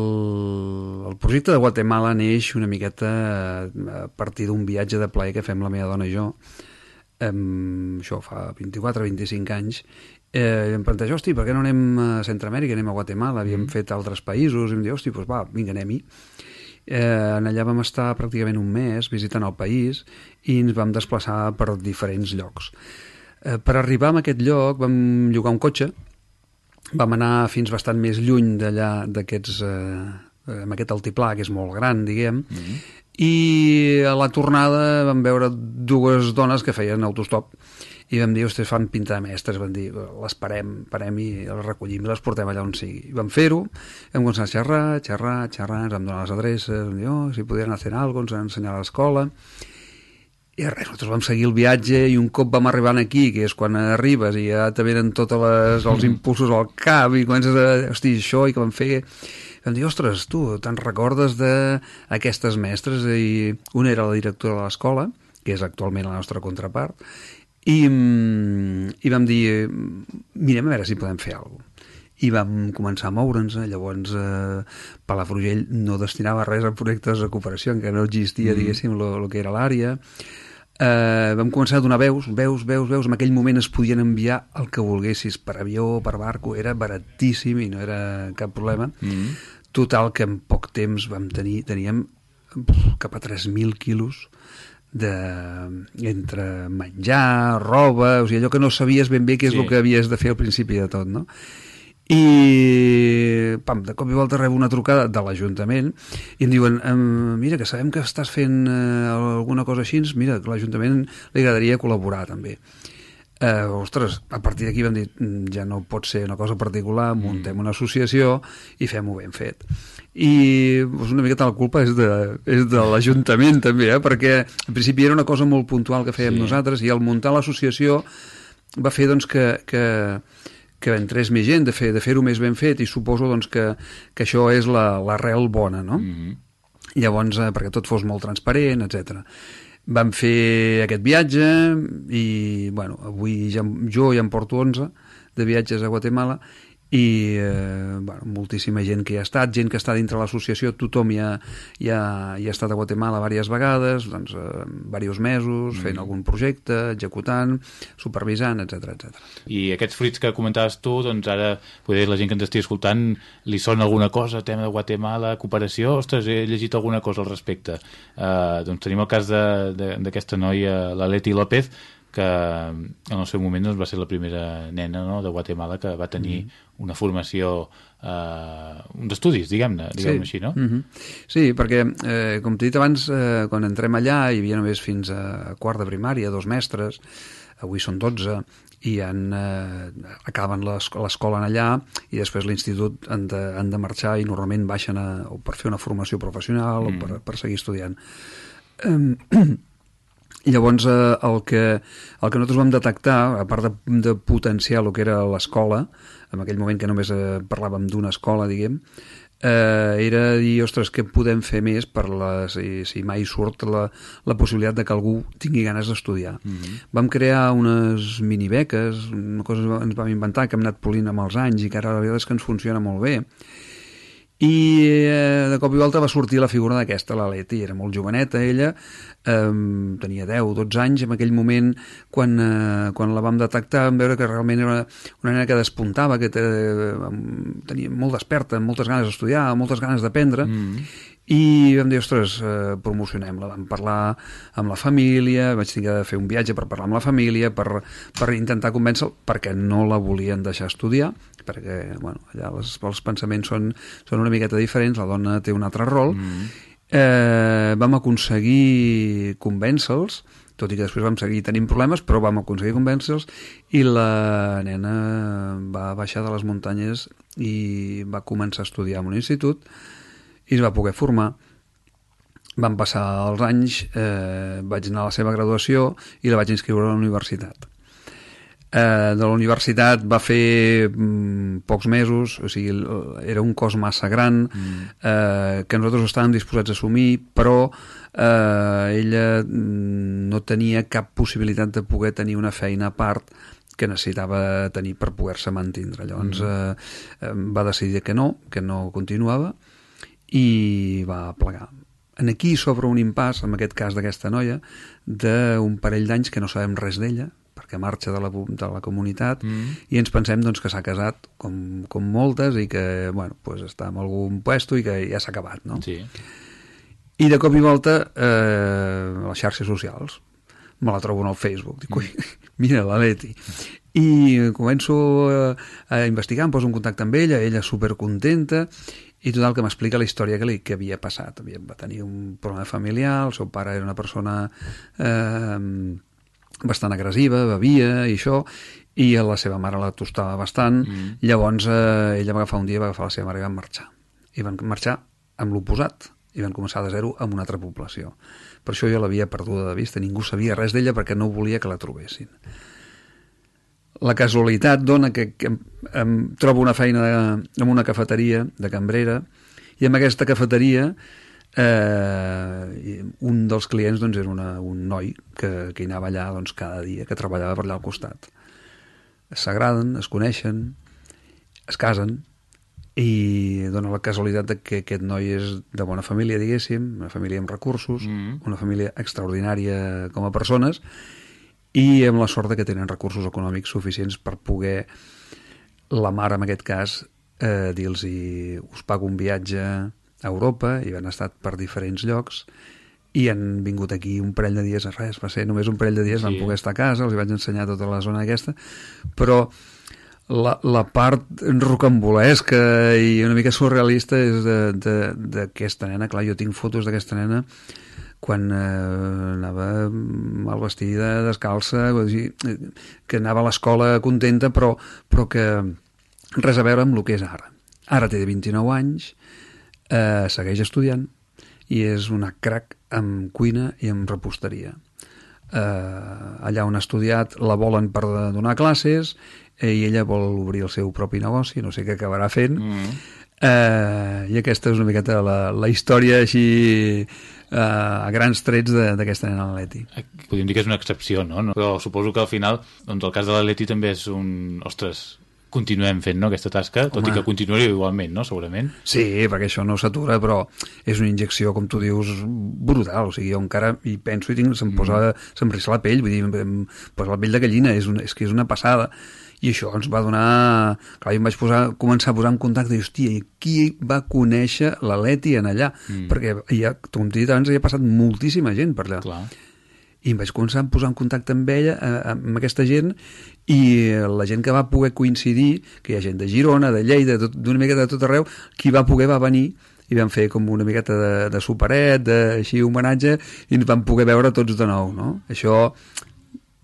el projecte de Guatemala neix una miqueta a partir d'un viatge de plaer que fem la meva dona i jo um, això fa 24-25 anys eh, em planteja, hosti, per què no anem a Centroamèrica, anem a Guatemala, havíem mm. fet altres països, i em diu, hosti, doncs va, vinga, anem-hi. Eh, en allà vam estar pràcticament un mes visitant el país i ens vam desplaçar per diferents llocs. Eh, per arribar a aquest lloc vam llogar un cotxe, vam anar fins bastant més lluny d'allà, d'aquests... Eh, amb aquest altiplà, que és molt gran, diguem, mm -hmm. i a la tornada vam veure dues dones que feien autostop i vam dir, ostres, fan pinta de mestres, vam dir, les parem, parem i les recollim i les portem allà on sigui. I vam fer-ho, vam començar a xerrar, xerrar, xerrar, ens vam donar les adreces, vam dir, oh, si podien fer alguna cosa, ens van ensenyar a l'escola, i res, nosaltres vam seguir el viatge i un cop vam arribar aquí, que és quan arribes i ja te venen tots els mm. impulsos al cap i comences a, hosti, això i que vam fer vam dir, ostres, tu, te'n recordes d'aquestes mestres? I una era la directora de l'escola, que és actualment la nostra contrapart, i, i vam dir, mirem a veure si podem fer alguna cosa i vam començar a moure'ns, llavors eh, Palafrugell no destinava res a projectes de cooperació, encara no existia, mm. diguéssim, el que era l'àrea. Eh, vam començar a donar veus, veus, veus, veus, en aquell moment es podien enviar el que volguessis, per avió, per barco, era baratíssim i no era cap problema. Mm. Total, que en poc temps vam tenir, teníem cap a 3.000 quilos de, entre menjar, roba, o sigui, allò que no sabies ben bé què és sí. el que havies de fer al principi de tot, no? I pam, de cop i volta rebo una trucada de l'Ajuntament i em diuen, mira, que sabem que estàs fent eh, alguna cosa així, mira, que l'Ajuntament li agradaria col·laborar també eh, ostres, a partir d'aquí vam dir mm, ja no pot ser una cosa particular muntem mm. una associació i fem-ho ben fet i doncs una miqueta la culpa és de, és de l'Ajuntament també, eh? perquè en principi era una cosa molt puntual que fèiem sí. nosaltres i al muntar l'associació va fer doncs, que, que, que entrés més gent, de fer de fer-ho més ben fet i suposo doncs, que, que això és l'arrel la, bona, no? Mm -hmm. Llavors, eh, perquè tot fos molt transparent, etc. Vam fer aquest viatge i, bueno, avui ja, jo ja em porto 11 de viatges a Guatemala i eh, bueno, moltíssima gent que hi ha estat, gent que està dintre l'associació, tothom hi ha, hi, ha, hi ha estat a Guatemala diverses vegades, doncs, eh, diversos mesos, mm. fent algun projecte, executant, supervisant, etc etc. I aquests fruits que comentaves tu, doncs ara poder la gent que ens estigui escoltant li sona alguna cosa, tema de Guatemala, cooperació, ostres, he llegit alguna cosa al respecte. Eh, doncs tenim el cas d'aquesta noia, la Leti López, que en el seu moment doncs, va ser la primera nena no, de Guatemala que va tenir mm -hmm. una formació, eh, uns estudis, diguem-ne, diguem, -ne, sí. així, no? Mm -hmm. Sí, perquè, eh, com t'he dit abans, eh, quan entrem allà hi havia només fins a quart de primària, dos mestres, avui són 12, i han, eh, acaben l'escola allà i després l'institut han, de, han de marxar i normalment baixen a, o per fer una formació professional mm. o per, per seguir estudiant. Eh, Llavors, eh, el, que, el que nosaltres vam detectar, a part de, de potenciar el que era l'escola, en aquell moment que només eh, parlàvem d'una escola, diguem, eh, era dir, ostres, què podem fer més per la, si, si mai surt la, la possibilitat de que algú tingui ganes d'estudiar. Mm -hmm. Vam crear unes minibeques, una cosa ens vam inventar que hem anat polint amb els anys i que ara la veritat és que ens funciona molt bé i eh, de cop i volta va sortir la figura d'aquesta, la Leti, era molt joveneta ella, eh, tenia 10, 12 anys en aquell moment quan, eh, quan la vam detectar vam veure que realment era una nena que despuntava que eh, tenia molt desperta, moltes ganes d'estudiar moltes ganes d'aprendre mm i vam dir, ostres, eh, promocionem-la vam parlar amb la família vaig tenir de fer un viatge per parlar amb la família per, per intentar convèncer perquè no la volien deixar estudiar perquè bueno, allà les, els pensaments són, són una miqueta diferents, la dona té un altre rol mm. eh, vam aconseguir convèncer-los tot i que després vam seguir tenint problemes, però vam aconseguir convèncer-los i la nena va baixar de les muntanyes i va començar a estudiar en un institut i es va poder formar. Van passar els anys, eh, vaig anar a la seva graduació i la vaig inscriure a la universitat. eh, de la universitat va fer mm, pocs mesos, o sigui, era un cos massa gran mm. eh, que nosaltres estàvem disposats a assumir, però eh, ella mm, no tenia cap possibilitat de poder tenir una feina a part que necessitava tenir per poder-se mantindre. Llavors eh, eh, va decidir que no, que no continuava i va plegar. En aquí s'obre un impàs, en aquest cas d'aquesta noia, d'un parell d'anys que no sabem res d'ella, perquè marxa de la, de la comunitat mm. i ens pensem doncs, que s'ha casat com, com moltes i que bueno, pues està en algun puesto i que ja s'ha acabat no? Sí. i de cop i volta eh, a les xarxes socials me la trobo en el Facebook dic, ui, [laughs] mira la Leti i començo a, a investigar em poso en contacte amb ella, ella supercontenta i total que m'explica la història que, li, que havia passat havia, va tenir un problema familiar el seu pare era una persona eh, bastant agressiva, bevia i això, i la seva mare la tostava bastant, mm. llavors eh, ella va agafar un dia, va agafar la seva mare i van marxar. I van marxar amb l'oposat, i van començar de zero amb una altra població. Per això jo l'havia perduda de vista, ningú sabia res d'ella perquè no volia que la trobessin. La casualitat dona que, que em, em trobo una feina de, en una cafeteria de cambrera i en aquesta cafeteria eh, un dels clients doncs, era una, un noi que, que anava allà doncs, cada dia, que treballava per allà al costat. S'agraden, es coneixen, es casen i dona la casualitat de que aquest noi és de bona família, diguéssim, una família amb recursos, mm. una família extraordinària com a persones i amb la sort de que tenen recursos econòmics suficients per poder la mare, en aquest cas, eh, dir-los us pago un viatge a Europa i han estat per diferents llocs i han vingut aquí un parell de dies, res, va ser només un parell de dies, sí. van poder estar a casa, els vaig ensenyar tota la zona aquesta, però la, la part rocambolesca i una mica surrealista és d'aquesta nena, clar, jo tinc fotos d'aquesta nena quan eh, anava mal vestida, descalça, dir, que anava a l'escola contenta, però, però que res a veure amb el que és ara. Ara té 29 anys, eh, segueix estudiant i és una crac amb cuina i amb reposteria. Eh, allà on ha estudiat la volen per donar classes eh, i ella vol obrir el seu propi negoci, no sé què acabarà fent, mm. eh, i aquesta és una miqueta la, la història així eh, a grans trets d'aquesta nena l'Atleti. Podríem dir que és una excepció, no? no? Però suposo que al final, doncs el cas de l'Atleti també és un... Ostres, continuem fent no, aquesta tasca, tot Home. i que continuaria igualment, no? segurament. Sí, perquè això no s'atura, però és una injecció, com tu dius, brutal. O sigui, jo encara hi penso i tinc, se'm posa, se'm rissa la pell, vull dir, em posa la pell de gallina, és, una, és que és una passada. I això ens va donar... Clar, jo em vaig posar, començar a posar en contacte i, hòstia, qui va conèixer l'Aleti en allà? Mm. Perquè, ja, com t'he dit abans, hi ha passat moltíssima gent per allà. Clar. i em vaig començar a posar en contacte amb ella, eh, amb aquesta gent, i la gent que va poder coincidir, que hi ha gent de Girona, de Lleida, d'una miqueta de tot arreu, qui va poder va venir i vam fer com una miqueta de, de superet, de, així homenatge, i ens vam poder veure tots de nou, no? Això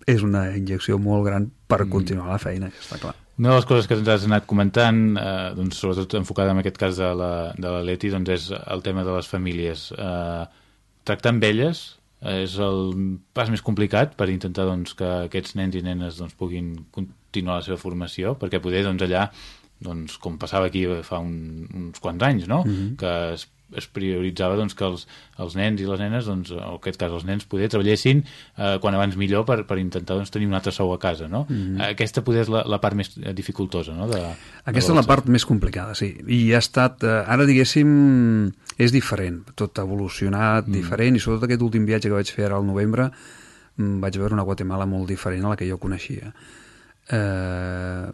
és una injecció molt gran per continuar la feina, està clar. Una de les coses que ens has anat comentant, eh, doncs, sobretot enfocada en aquest cas de la, de la Leti, doncs és el tema de les famílies. Eh, tractar amb elles és el pas més complicat per intentar doncs, que aquests nens i nenes doncs, puguin continuar la seva formació, perquè poder doncs, allà, doncs, com passava aquí fa un, uns quants anys, no? que es, es prioritzava doncs, que els, els nens i les nenes, doncs, en aquest cas els nens, poder treballessin eh, quan abans millor per, per intentar doncs, tenir un altre sou a casa. No? Aquesta poder és la, la part més dificultosa. No? De, Aquesta és la part més complicada, sí. I ha estat, eh, ara diguéssim, és diferent. Tot ha evolucionat, mm. diferent, i sobretot aquest últim viatge que vaig fer ara al novembre mm, vaig veure una Guatemala molt diferent a la que jo coneixia. Eh,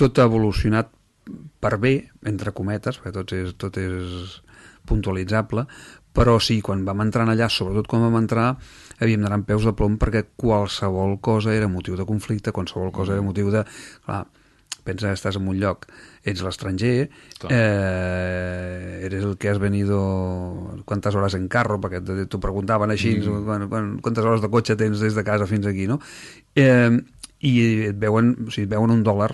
tot ha evolucionat per bé, entre cometes, perquè tot és, tot és puntualitzable, però sí, quan vam entrar allà, sobretot quan vam entrar, havíem d'anar amb peus de plom perquè qualsevol cosa era motiu de conflicte, qualsevol cosa era motiu de... Clar, pensa que estàs en un lloc, ets l'estranger, eh, eres el que has venido quantes hores en carro, perquè t'ho preguntaven així, mm. quan, quan, quantes hores de cotxe tens des de casa fins aquí, no? Eh, I et veuen, o sigui, et veuen un dòlar,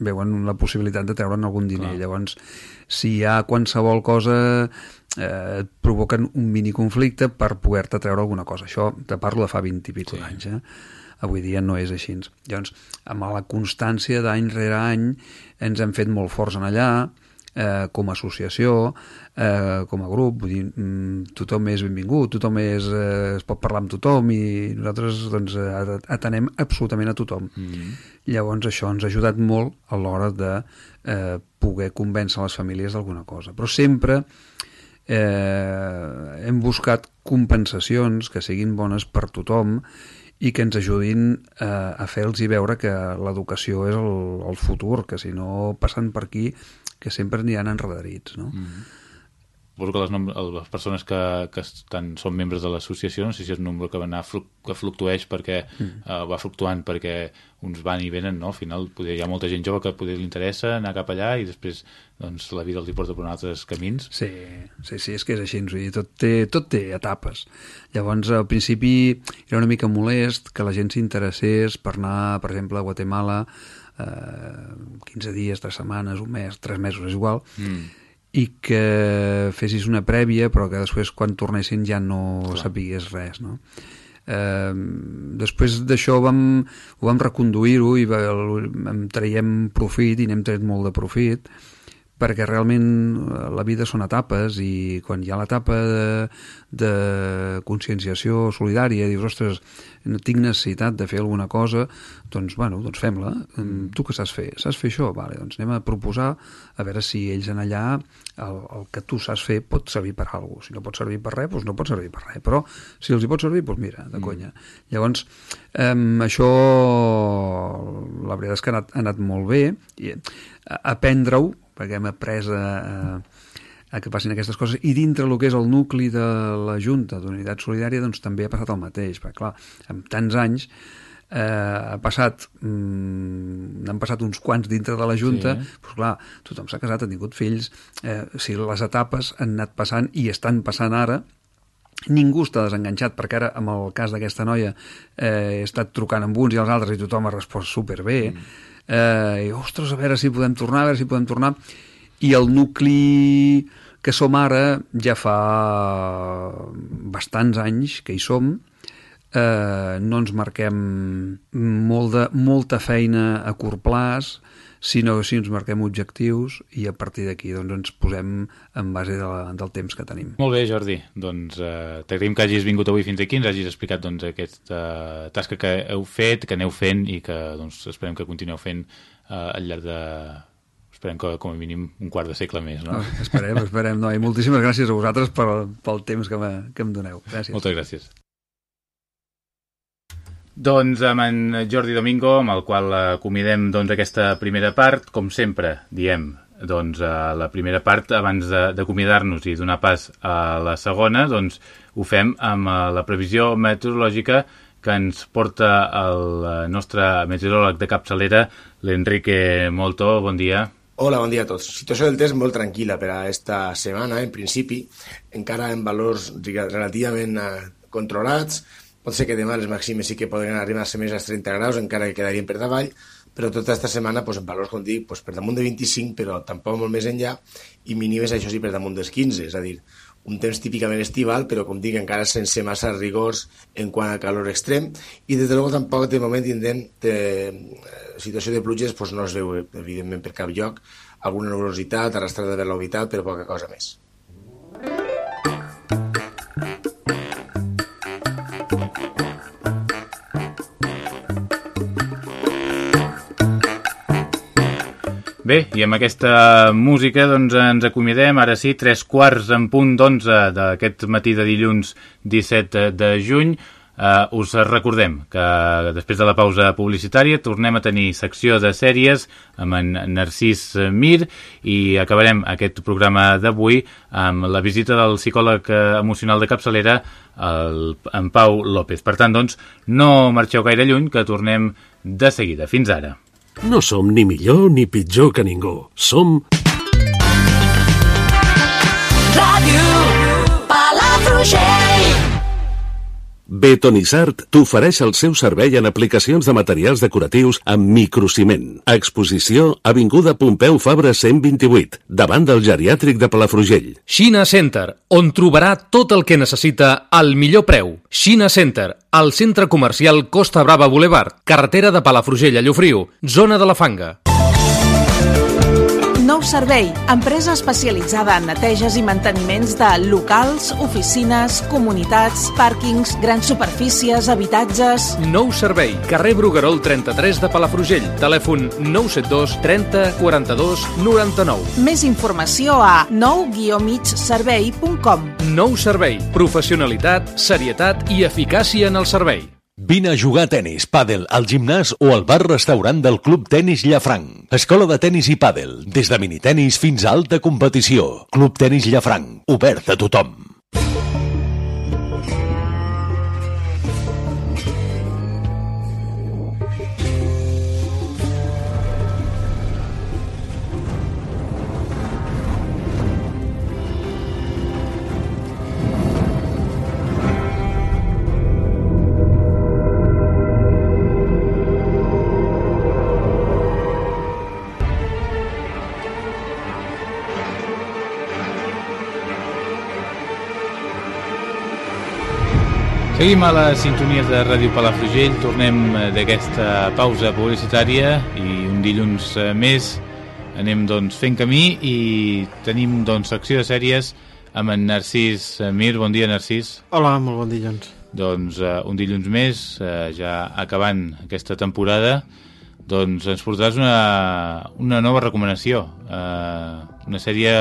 veuen la possibilitat de treure'n algun diner. Clar. Llavors, si hi ha qualsevol cosa eh, et provoquen un mini conflicte per poder-te treure alguna cosa. Això te parlo de fa 20 i pico Sí. d'anys. Eh? avui dia no és així. Llavors, amb la constància d'any rere any ens hem fet molt forts en allà, eh, com a associació, eh, com a grup, vull dir, mm, tothom és benvingut, tothom és, eh, es pot parlar amb tothom i nosaltres doncs, atenem absolutament a tothom. Mm -hmm. Llavors això ens ha ajudat molt a l'hora de eh, poder convèncer les famílies d'alguna cosa. Però sempre eh, hem buscat compensacions que siguin bones per tothom i que ens ajudin eh, a fer-los veure que l'educació és el, el futur, que si no passen per aquí que sempre aniran enredarits, no? Mm -hmm. Suposo que les, les persones que, que estan, són membres de l'associació, no sé si és un nombre que, va anar, que fluctueix perquè mm. uh, va fluctuant perquè uns van i venen, no? Al final poder, hi ha molta gent jove que poder li interessa anar cap allà i després doncs, la vida els hi porta per altres camins. Sí, sí, sí, és que és així, dir, tot, té, tot té etapes. Llavors, al principi era una mica molest que la gent s'interessés per anar, per exemple, a Guatemala eh, 15 dies, 3 setmanes, un mes, 3 mesos, és igual, mm. I que fessis una prèvia però que després quan tornessin ja no Clar. sapigués res, no? Eh, després d'això vam, ho vam reconduir-ho i va, en traiem profit i n'hem tret molt de profit perquè realment eh, la vida són etapes i quan hi ha l'etapa de, de conscienciació solidària, dius, ostres, tinc necessitat de fer alguna cosa, doncs, bueno, doncs fem-la. Mm. Tu què saps fer? Saps fer això? Vale, doncs anem a proposar a veure si ells en allà el, el que tu saps fer pot servir per alguna cosa. Si no pot servir per res, doncs no pot servir per res. Però si els hi pot servir, doncs mira, de mm. conya. Llavors, eh, això la veritat és que ha anat, ha anat molt bé i aprendre-ho perquè hem après a, a, a que passin aquestes coses, i dintre el que és el nucli de la Junta d'Unitat Solidària doncs també ha passat el mateix, perquè clar, amb tants anys eh, ha passat mm, han passat uns quants dintre de la Junta sí. doncs clar, tothom s'ha casat, ha tingut fills eh, si les etapes han anat passant i estan passant ara ningú està desenganxat, perquè ara amb el cas d'aquesta noia eh, he estat trucant amb uns i els altres i tothom ha respost superbé. Mm eh, i ostres, a veure si podem tornar, a veure si podem tornar. I el nucli que som ara ja fa bastants anys que hi som. Eh, no ens marquem molt de, molta feina a curt plaç sinó si ens marquem objectius i a partir d'aquí doncs, ens posem en base de la, del temps que tenim. Molt bé, Jordi. Doncs eh, t'agraïm que hagis vingut avui fins aquí, ens hagis explicat doncs, aquesta tasca que heu fet, que aneu fent i que doncs, esperem que continueu fent eh, al llarg de esperem que com a mínim un quart de segle més, no? no esperem, esperem. No, i moltíssimes gràcies a vosaltres pel, pel temps que, me, que em doneu. Gràcies. Moltes gràcies. Doncs amb en Jordi Domingo, amb el qual acomidem doncs, aquesta primera part, com sempre diem, doncs a la primera part, abans d'acomiadar-nos i donar pas a la segona, doncs ho fem amb eh, la previsió meteorològica que ens porta el eh, nostre meteoròleg de capçalera, l'Enrique Molto. Bon dia. Hola, bon dia a tots. Situació del temps molt tranquil·la per a esta setmana, en principi, encara en valors relativament eh, controlats, Pot ser que demà les màximes sí que poden arribar a ser més als 30 graus, encara que quedarien per davall, però tota aquesta setmana pues, en valors, com dic, pues, per damunt de 25, però tampoc molt més enllà, i mínimes, això sí, per damunt dels 15, és a dir, un temps típicament estival, però com dic, encara sense massa rigors en quant a calor extrem, i des de luego tampoc de moment tindrem de, eh, situació de pluges, pues, no es veu evidentment per cap lloc, alguna nuvolositat, arrastrada de l'humitat, però poca cosa més. Bé, i amb aquesta música doncs, ens acomiadem, ara sí, tres quarts en punt d'onze d'aquest matí de dilluns 17 de juny. Uh, us recordem que després de la pausa publicitària tornem a tenir secció de sèries amb en Narcís Mir i acabarem aquest programa d'avui amb la visita del psicòleg emocional de capçalera el, en Pau López. Per tant, doncs, no marxeu gaire lluny, que tornem de seguida. Fins ara. No som ni millor ni pitjor que ningú. Som... Ràdio Palafrugell Betonisart t'ofereix el seu servei en aplicacions de materials decoratius amb microciment. Exposició Avinguda Pompeu Fabra 128, davant del geriàtric de Palafrugell. Xina Center, on trobarà tot el que necessita al millor preu. Xina Center, al centre comercial Costa Brava Boulevard, carretera de Palafrugell a Llofriu, zona de la Fanga. Nou Servei, empresa especialitzada en neteges i manteniments de locals, oficines, comunitats, pàrquings, grans superfícies, habitatges... Nou Servei, carrer Bruguerol 33 de Palafrugell, telèfon 972 30 42 99. Més informació a nou-migservei.com Nou Servei, professionalitat, serietat i eficàcia en el servei. Vine a jugar a tennis, pàdel, al gimnàs o al bar-restaurant del Club Tenis Llafranc. Escola de tenis i pàdel, des de minitenis fins a alta competició. Club Tenis Llafranc, obert a tothom. Seguim a les sintonies de Ràdio Palafrugell, tornem eh, d'aquesta pausa publicitària i un dilluns eh, més anem doncs fent camí i tenim doncs secció de sèries amb en Narcís Mir. Bon dia, Narcís. Hola, molt bon dilluns. Doncs uh, un dilluns més, uh, ja acabant aquesta temporada, doncs ens portaràs una, una nova recomanació, uh, una sèrie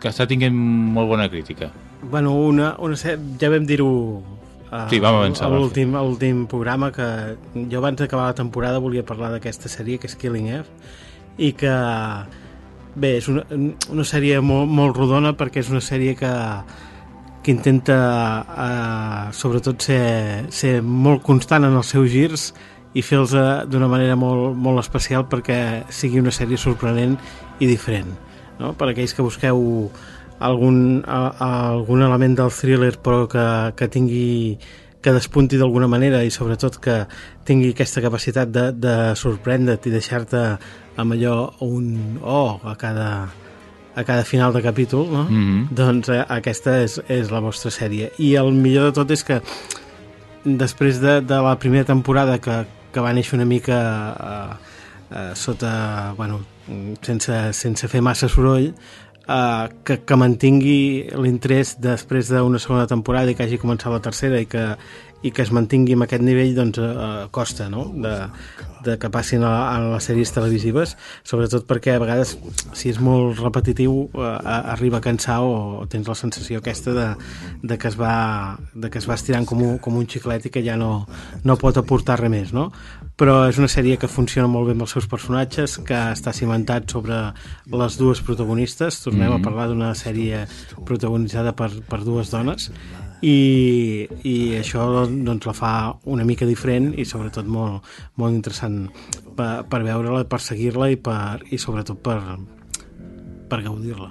que està tinguent molt bona crítica. Bueno, una, una ja vam dir-ho uh, Sí, vam avançar, a l'últim a l'últim programa que jo abans d'acabar la temporada volia parlar d'aquesta sèrie que és Killing Eve i que bé, és una, una sèrie molt, molt rodona perquè és una sèrie que que intenta eh, sobretot ser, ser molt constant en els seus girs i fer-los eh, d'una manera molt, molt especial perquè sigui una sèrie sorprenent i diferent no? per aquells que busqueu algun, a, a, algun element del thriller però que, que tingui que despunti d'alguna manera i sobretot que tingui aquesta capacitat de, de sorprendre't i deixar-te amb allò un oh a cada, a cada final de capítol no? Mm -hmm. doncs eh, aquesta és, és la vostra sèrie i el millor de tot és que després de, de la primera temporada que, que va néixer una mica eh, eh, sota bueno, sense, sense fer massa soroll eh, que, que mantingui l'interès després d'una segona temporada i que hagi començat la tercera i que, i que es mantingui amb aquest nivell doncs eh, costa no? de, de que passin a, a les sèries televisives sobretot perquè a vegades si és molt repetitiu eh, arriba a cansar o, o tens la sensació aquesta de, de, que es va, de que es va estirant com un, com un xiclet i que ja no, no pot aportar res més no? però és una sèrie que funciona molt bé amb els seus personatges que està cimentat sobre les dues protagonistes tornem mm -hmm. a parlar d'una sèrie protagonitzada per, per dues dones i, i això doncs, la fa una mica diferent i sobretot molt, molt interessant per, per veure-la, per seguir-la i, per, i sobretot per, per gaudir-la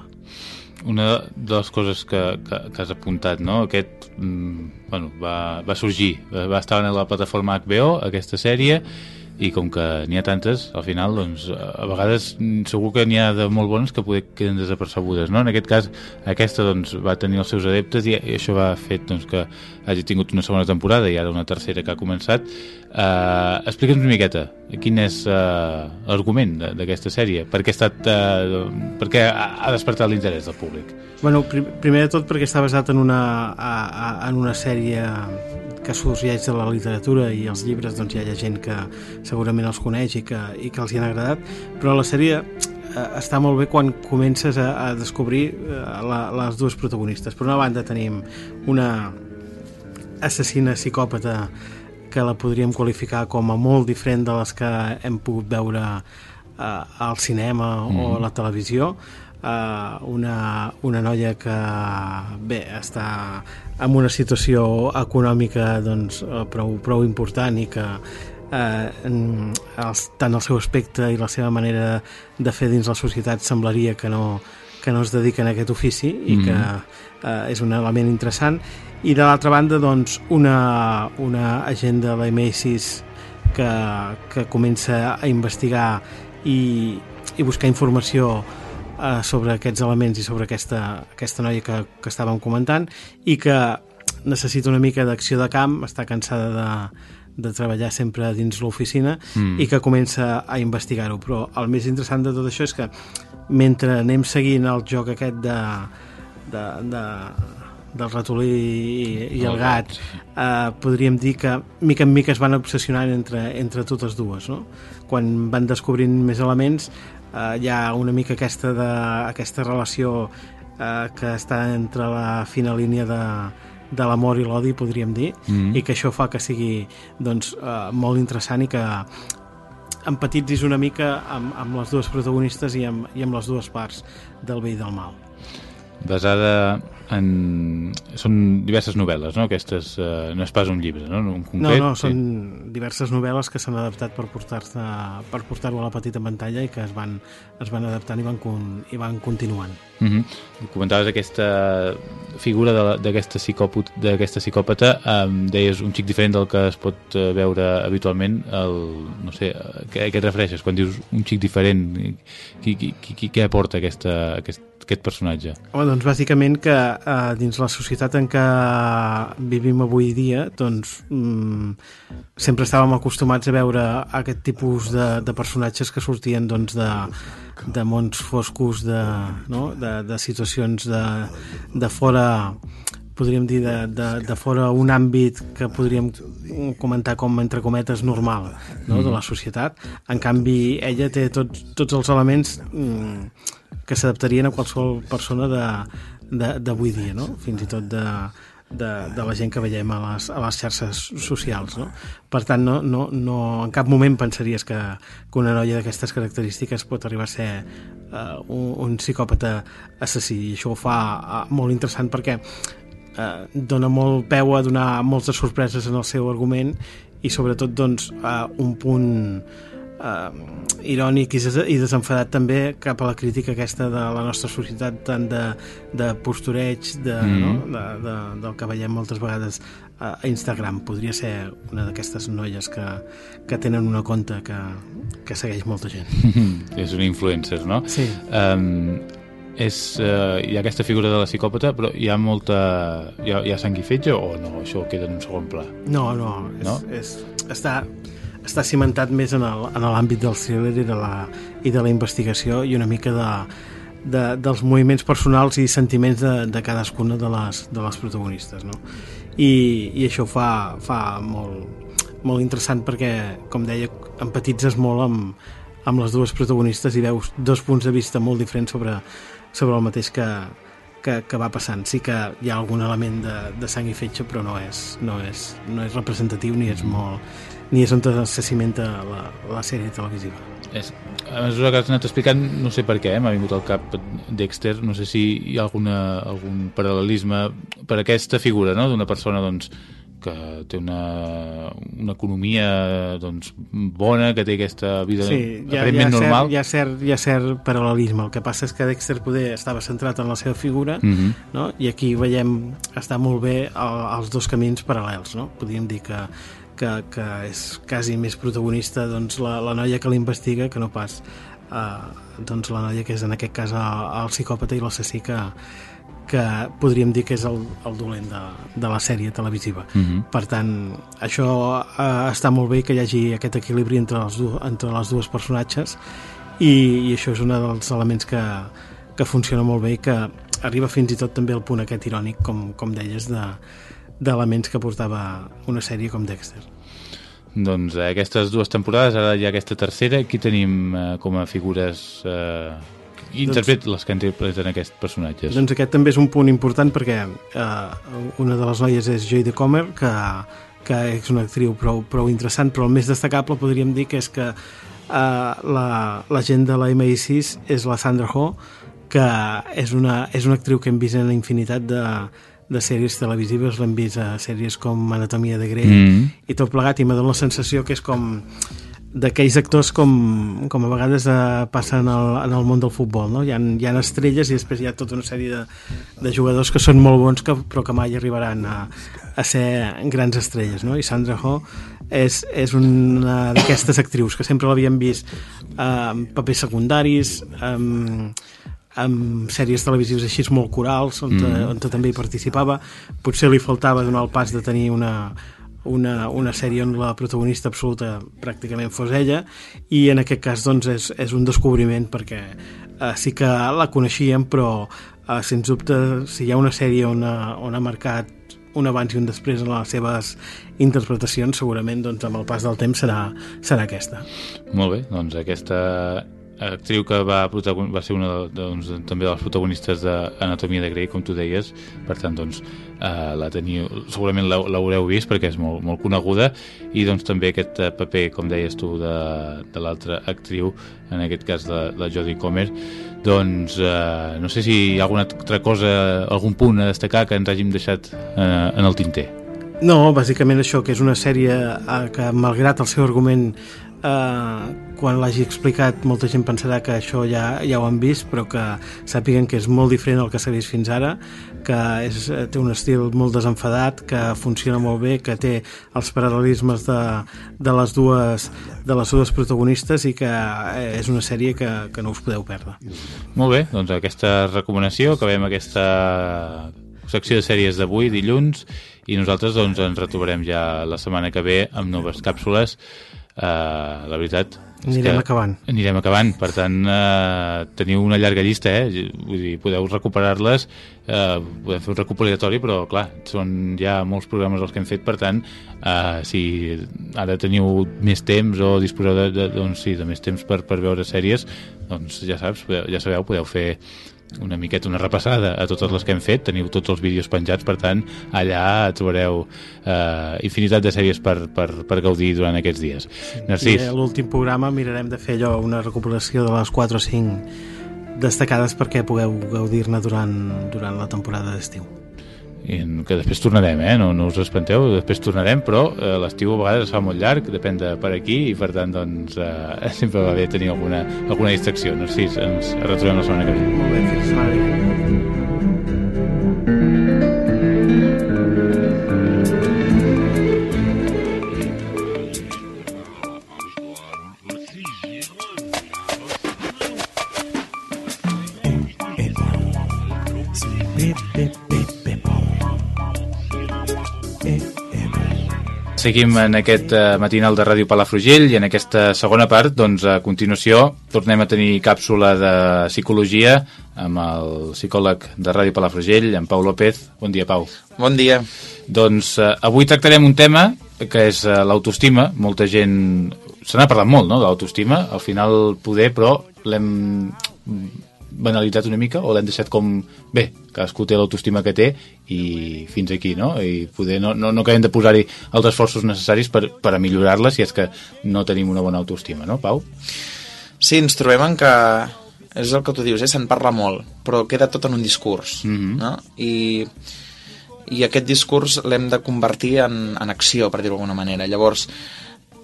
una de les coses que, que, que has apuntat, no? Aquest, mm, bueno, va, va sorgir, va estar en la plataforma HBO, aquesta sèrie, i com que n'hi ha tantes, al final, doncs, a vegades mm, segur que n'hi ha de molt bones que poder queden desapercebudes, no? En aquest cas, aquesta, doncs, va tenir els seus adeptes i, i això va fet, doncs, que hagi tingut una segona temporada i ara una tercera que ha començat. Uh, Explica'ns una miqueta quin és uh, l'argument d'aquesta sèrie, per què, ha estat, uh, per què ha, despertat l'interès del públic? Bueno, prim primer de tot perquè està basat en una, a, a, en una sèrie que sorgeix de la literatura i els llibres doncs hi ha gent que segurament els coneix i que, i que els hi han agradat però la sèrie eh, està molt bé quan comences a, a descobrir eh, la, les dues protagonistes per una banda tenim una assassina psicòpata que la podríem qualificar com a molt diferent de les que hem pogut veure eh, al cinema mm. o a la televisió uh, una, una noia que bé, està en una situació econòmica doncs, eh, prou, prou important i que eh, els, tant el seu aspecte i la seva manera de fer dins la societat semblaria que no, que no es dediquen a aquest ofici i Mhm. que eh, és un element interessant i de l'altra banda doncs una, una agent de la MI6 que, que comença a investigar i, i buscar informació eh, sobre aquests elements i sobre aquesta, aquesta noia que, que estàvem comentant i que necessita una mica d'acció de camp, està cansada de, de treballar sempre dins l'oficina Mm. i que comença a investigar-ho però el més interessant de tot això és que mentre anem seguint el joc aquest de, de, de del ratolí i, i el gat eh, podríem dir que mica en mica es van obsessionant entre, entre totes dues no? quan van descobrint més elements eh, hi ha una mica aquesta, de, aquesta relació eh, que està entre la fina línia de, de l'amor i l'odi, podríem dir, Mhm. i que això fa que sigui doncs, eh, molt interessant i que empatitzis una mica amb, amb les dues protagonistes i amb, i amb les dues parts del bé i del mal. basada en... Són diverses novel·les, no? Aquestes, eh, no és pas un llibre, no? No, concret, no, sí. són diverses novel·les que s'han adaptat per portar-te per portar-ho a la petita pantalla i que es van, es van adaptant i van, con, i van continuant. Mm -hmm. Comentaves aquesta figura d'aquesta psicòpata, psicòpata um, deies un xic diferent del que es pot eh, veure habitualment el, no sé, a què, a què et refereixes quan dius un xic diferent qui, qui, qui, qui, què aporta aquesta, aquest, aquest personatge? Home, doncs bàsicament que eh, dins la societat en què vivim avui dia doncs mm, sempre estàvem acostumats a veure aquest tipus de, de personatges que sortien doncs de, de mons foscos de, no? de, de situacions de, de fora podríem dir de, de, de fora un àmbit que podríem comentar com entre cometes normal no? de la societat en canvi ella té tots, tots els elements mm, que s'adaptarien a qualsevol persona d'avui dia, no? fins i tot de, de, de la gent que veiem a les, a les xarxes socials. No? Per tant, no, no, no, en cap moment pensaries que, que una noia d'aquestes característiques pot arribar a ser uh, un, un psicòpata assassí. I això ho fa uh, molt interessant perquè eh, dona molt peu a donar moltes sorpreses en el seu argument i sobretot doncs, eh, un punt eh, irònic i, des i desenfadat també cap a la crítica aquesta de la nostra societat tant de, de postureig de, Mhm. no? de, de, del que veiem moltes vegades a Instagram podria ser una d'aquestes noies que, que tenen una conta que, que segueix molta gent [laughs] és un influencer, no? Sí. Um, és, uh, hi ha aquesta figura de la psicòpata, però hi ha molta... Hi ha, hi ha sang i fetge o no? Això queda en un segon pla. No, no, és, No? És, està, està cimentat més en l'àmbit del thriller i de, la, i de la investigació i una mica de, de, dels moviments personals i sentiments de, de cadascuna de les, de les protagonistes no? I, i això fa, fa molt, molt interessant perquè com deia, empatitzes molt amb, amb les dues protagonistes i veus dos punts de vista molt diferents sobre, sobre el mateix que, que, que va passant. Sí que hi ha algun element de, de sang i fetge, però no és, no és, no és representatiu ni és molt ni és on se cimenta la, la sèrie televisiva. És, a mesura que has anat explicant, no sé per què, eh, m'ha vingut al cap Dexter, no sé si hi ha alguna, algun paral·lelisme per aquesta figura, no?, d'una persona, doncs, que té una, una economia doncs, bona, que té aquesta vida Sí, hi ha, hi, ha aparentment cert, normal. hi, ha cert, hi ha cert paral·lelisme. El que passa és que Dexter poder estava centrat en la seva figura Mhm. no? i aquí veiem està molt bé el, els dos camins paral·lels. No? Podríem dir que, que, que és quasi més protagonista doncs, la, la noia que l'investiga que no pas eh, doncs, la noia que és en aquest cas el, el psicòpata i l'assassí que, que podríem dir que és el, el dolent de, de la sèrie televisiva. Mhm. Per tant, això eh, està molt bé que hi hagi aquest equilibri entre les, du entre les dues personatges i, i això és un dels elements que, que funciona molt bé i que arriba fins i tot també al punt aquest irònic, com, com deies, de d'elements que portava una sèrie com Dexter. Doncs eh, aquestes dues temporades, ara hi ha aquesta tercera, qui tenim eh, com a figures... Eh, interpret les que interpreten aquests personatges? Doncs aquest també és un punt important perquè eh, una de les noies és Joy de Comer, que, que és una actriu prou, prou interessant, però el més destacable podríem dir que és que eh, la, la gent de la MI6 és la Sandra Ho, que és una, és una actriu que hem vist en la infinitat de, de sèries televisives, l'hem vist a sèries com Anatomia de Grey Mm. i tot plegat, i m'ha donat la sensació que és com d'aquells actors com, com a vegades eh, passa en el, en el món del futbol no? hi, ha, hi ha estrelles i després hi ha tota una sèrie de, de jugadors que són molt bons que, però que mai arribaran a, a ser grans estrelles no? i Sandra Ho és, és una d'aquestes actrius que sempre l'havien vist eh, en papers secundaris amb, amb sèries televisives així molt corals on, mm. on també hi participava potser li faltava donar el pas de tenir una, una, una sèrie on la protagonista absoluta pràcticament fos ella i en aquest cas doncs és, és un descobriment perquè eh, sí que la coneixíem però eh, sens dubte si hi ha una sèrie on ha, on ha marcat un abans i un després en les seves interpretacions segurament doncs, amb el pas del temps serà, serà aquesta. Molt bé, doncs aquesta actriu que va, va ser una doncs, també de les protagonistes d'Anatomia de Grey, com tu deies, per tant, doncs, eh, la teniu, segurament l'haureu vist perquè és molt, molt coneguda. I doncs també aquest eh, paper, com deies tu, de, de l'altra actriu, en aquest cas de, de Jodie Comer, doncs eh, no sé si hi ha alguna altra cosa, algun punt a destacar que ens hàgim deixat eh, en el tinter. No, bàsicament això, que és una sèrie eh, que malgrat el seu argument eh, quan l'hagi explicat molta gent pensarà que això ja, ja ho han vist però que sàpiguen que és molt diferent del que s'ha vist fins ara que és, té un estil molt desenfadat que funciona molt bé, que té els paral·lelismes de, de, les dues, de les dues protagonistes i que eh, és una sèrie que, que no us podeu perdre. Molt bé, doncs aquesta recomanació acabem aquesta secció de sèries d'avui, dilluns i nosaltres doncs, ens retrobarem ja la setmana que ve amb noves càpsules uh, la veritat Anirem acabant. Anirem acabant, per tant eh, teniu una llarga llista, eh? Vull dir, podeu recuperar-les, eh, podeu fer un recopilatori, però clar, són ja molts programes els que hem fet, per tant, eh, si ara teniu més temps o disposeu de, de, doncs, sí, de més temps per, per veure sèries, doncs ja saps, ja sabeu, podeu fer una miqueta una repassada a totes les que hem fet, teniu tots els vídeos penjats, per tant, allà trobareu eh, infinitat de sèries per, per, per gaudir durant aquests dies. Narcís. I a l'últim programa mirarem de fer allò, una recuperació de les 4 o 5 destacades perquè pugueu gaudir-ne durant, durant la temporada d'estiu i que després tornarem, eh? no, no us espanteu, després tornarem, però eh, l'estiu a vegades es fa molt llarg, depèn de per aquí, i per tant, doncs, eh, [laughs] sempre va bé tenir alguna, alguna distracció. Si ens retrobem la setmana que ve. Molt bé, fins la Seguim en aquest uh, matinal de Ràdio Palafrugell i en aquesta segona part, doncs, a continuació, tornem a tenir càpsula de psicologia amb el psicòleg de Ràdio Palafrugell, en Pau López. Bon dia, Pau. Bon dia. Doncs uh, avui tractarem un tema que és uh, l'autoestima. Molta gent... Se n'ha parlat molt, no?, de l'autoestima. Al final poder, però l'hem banalitzat una mica o l'hem deixat com, bé, cadascú té l'autoestima que té i fins aquí, no? I poder no, no, no acabem de posar-hi els esforços necessaris per, per a millorar-la si és que no tenim una bona autoestima, no, Pau? Sí, ens trobem en que és el que tu dius, eh? se'n parla molt, però queda tot en un discurs, mm -hmm. no? I, i aquest discurs l'hem de convertir en, en acció, per dir-ho d'alguna manera. Llavors,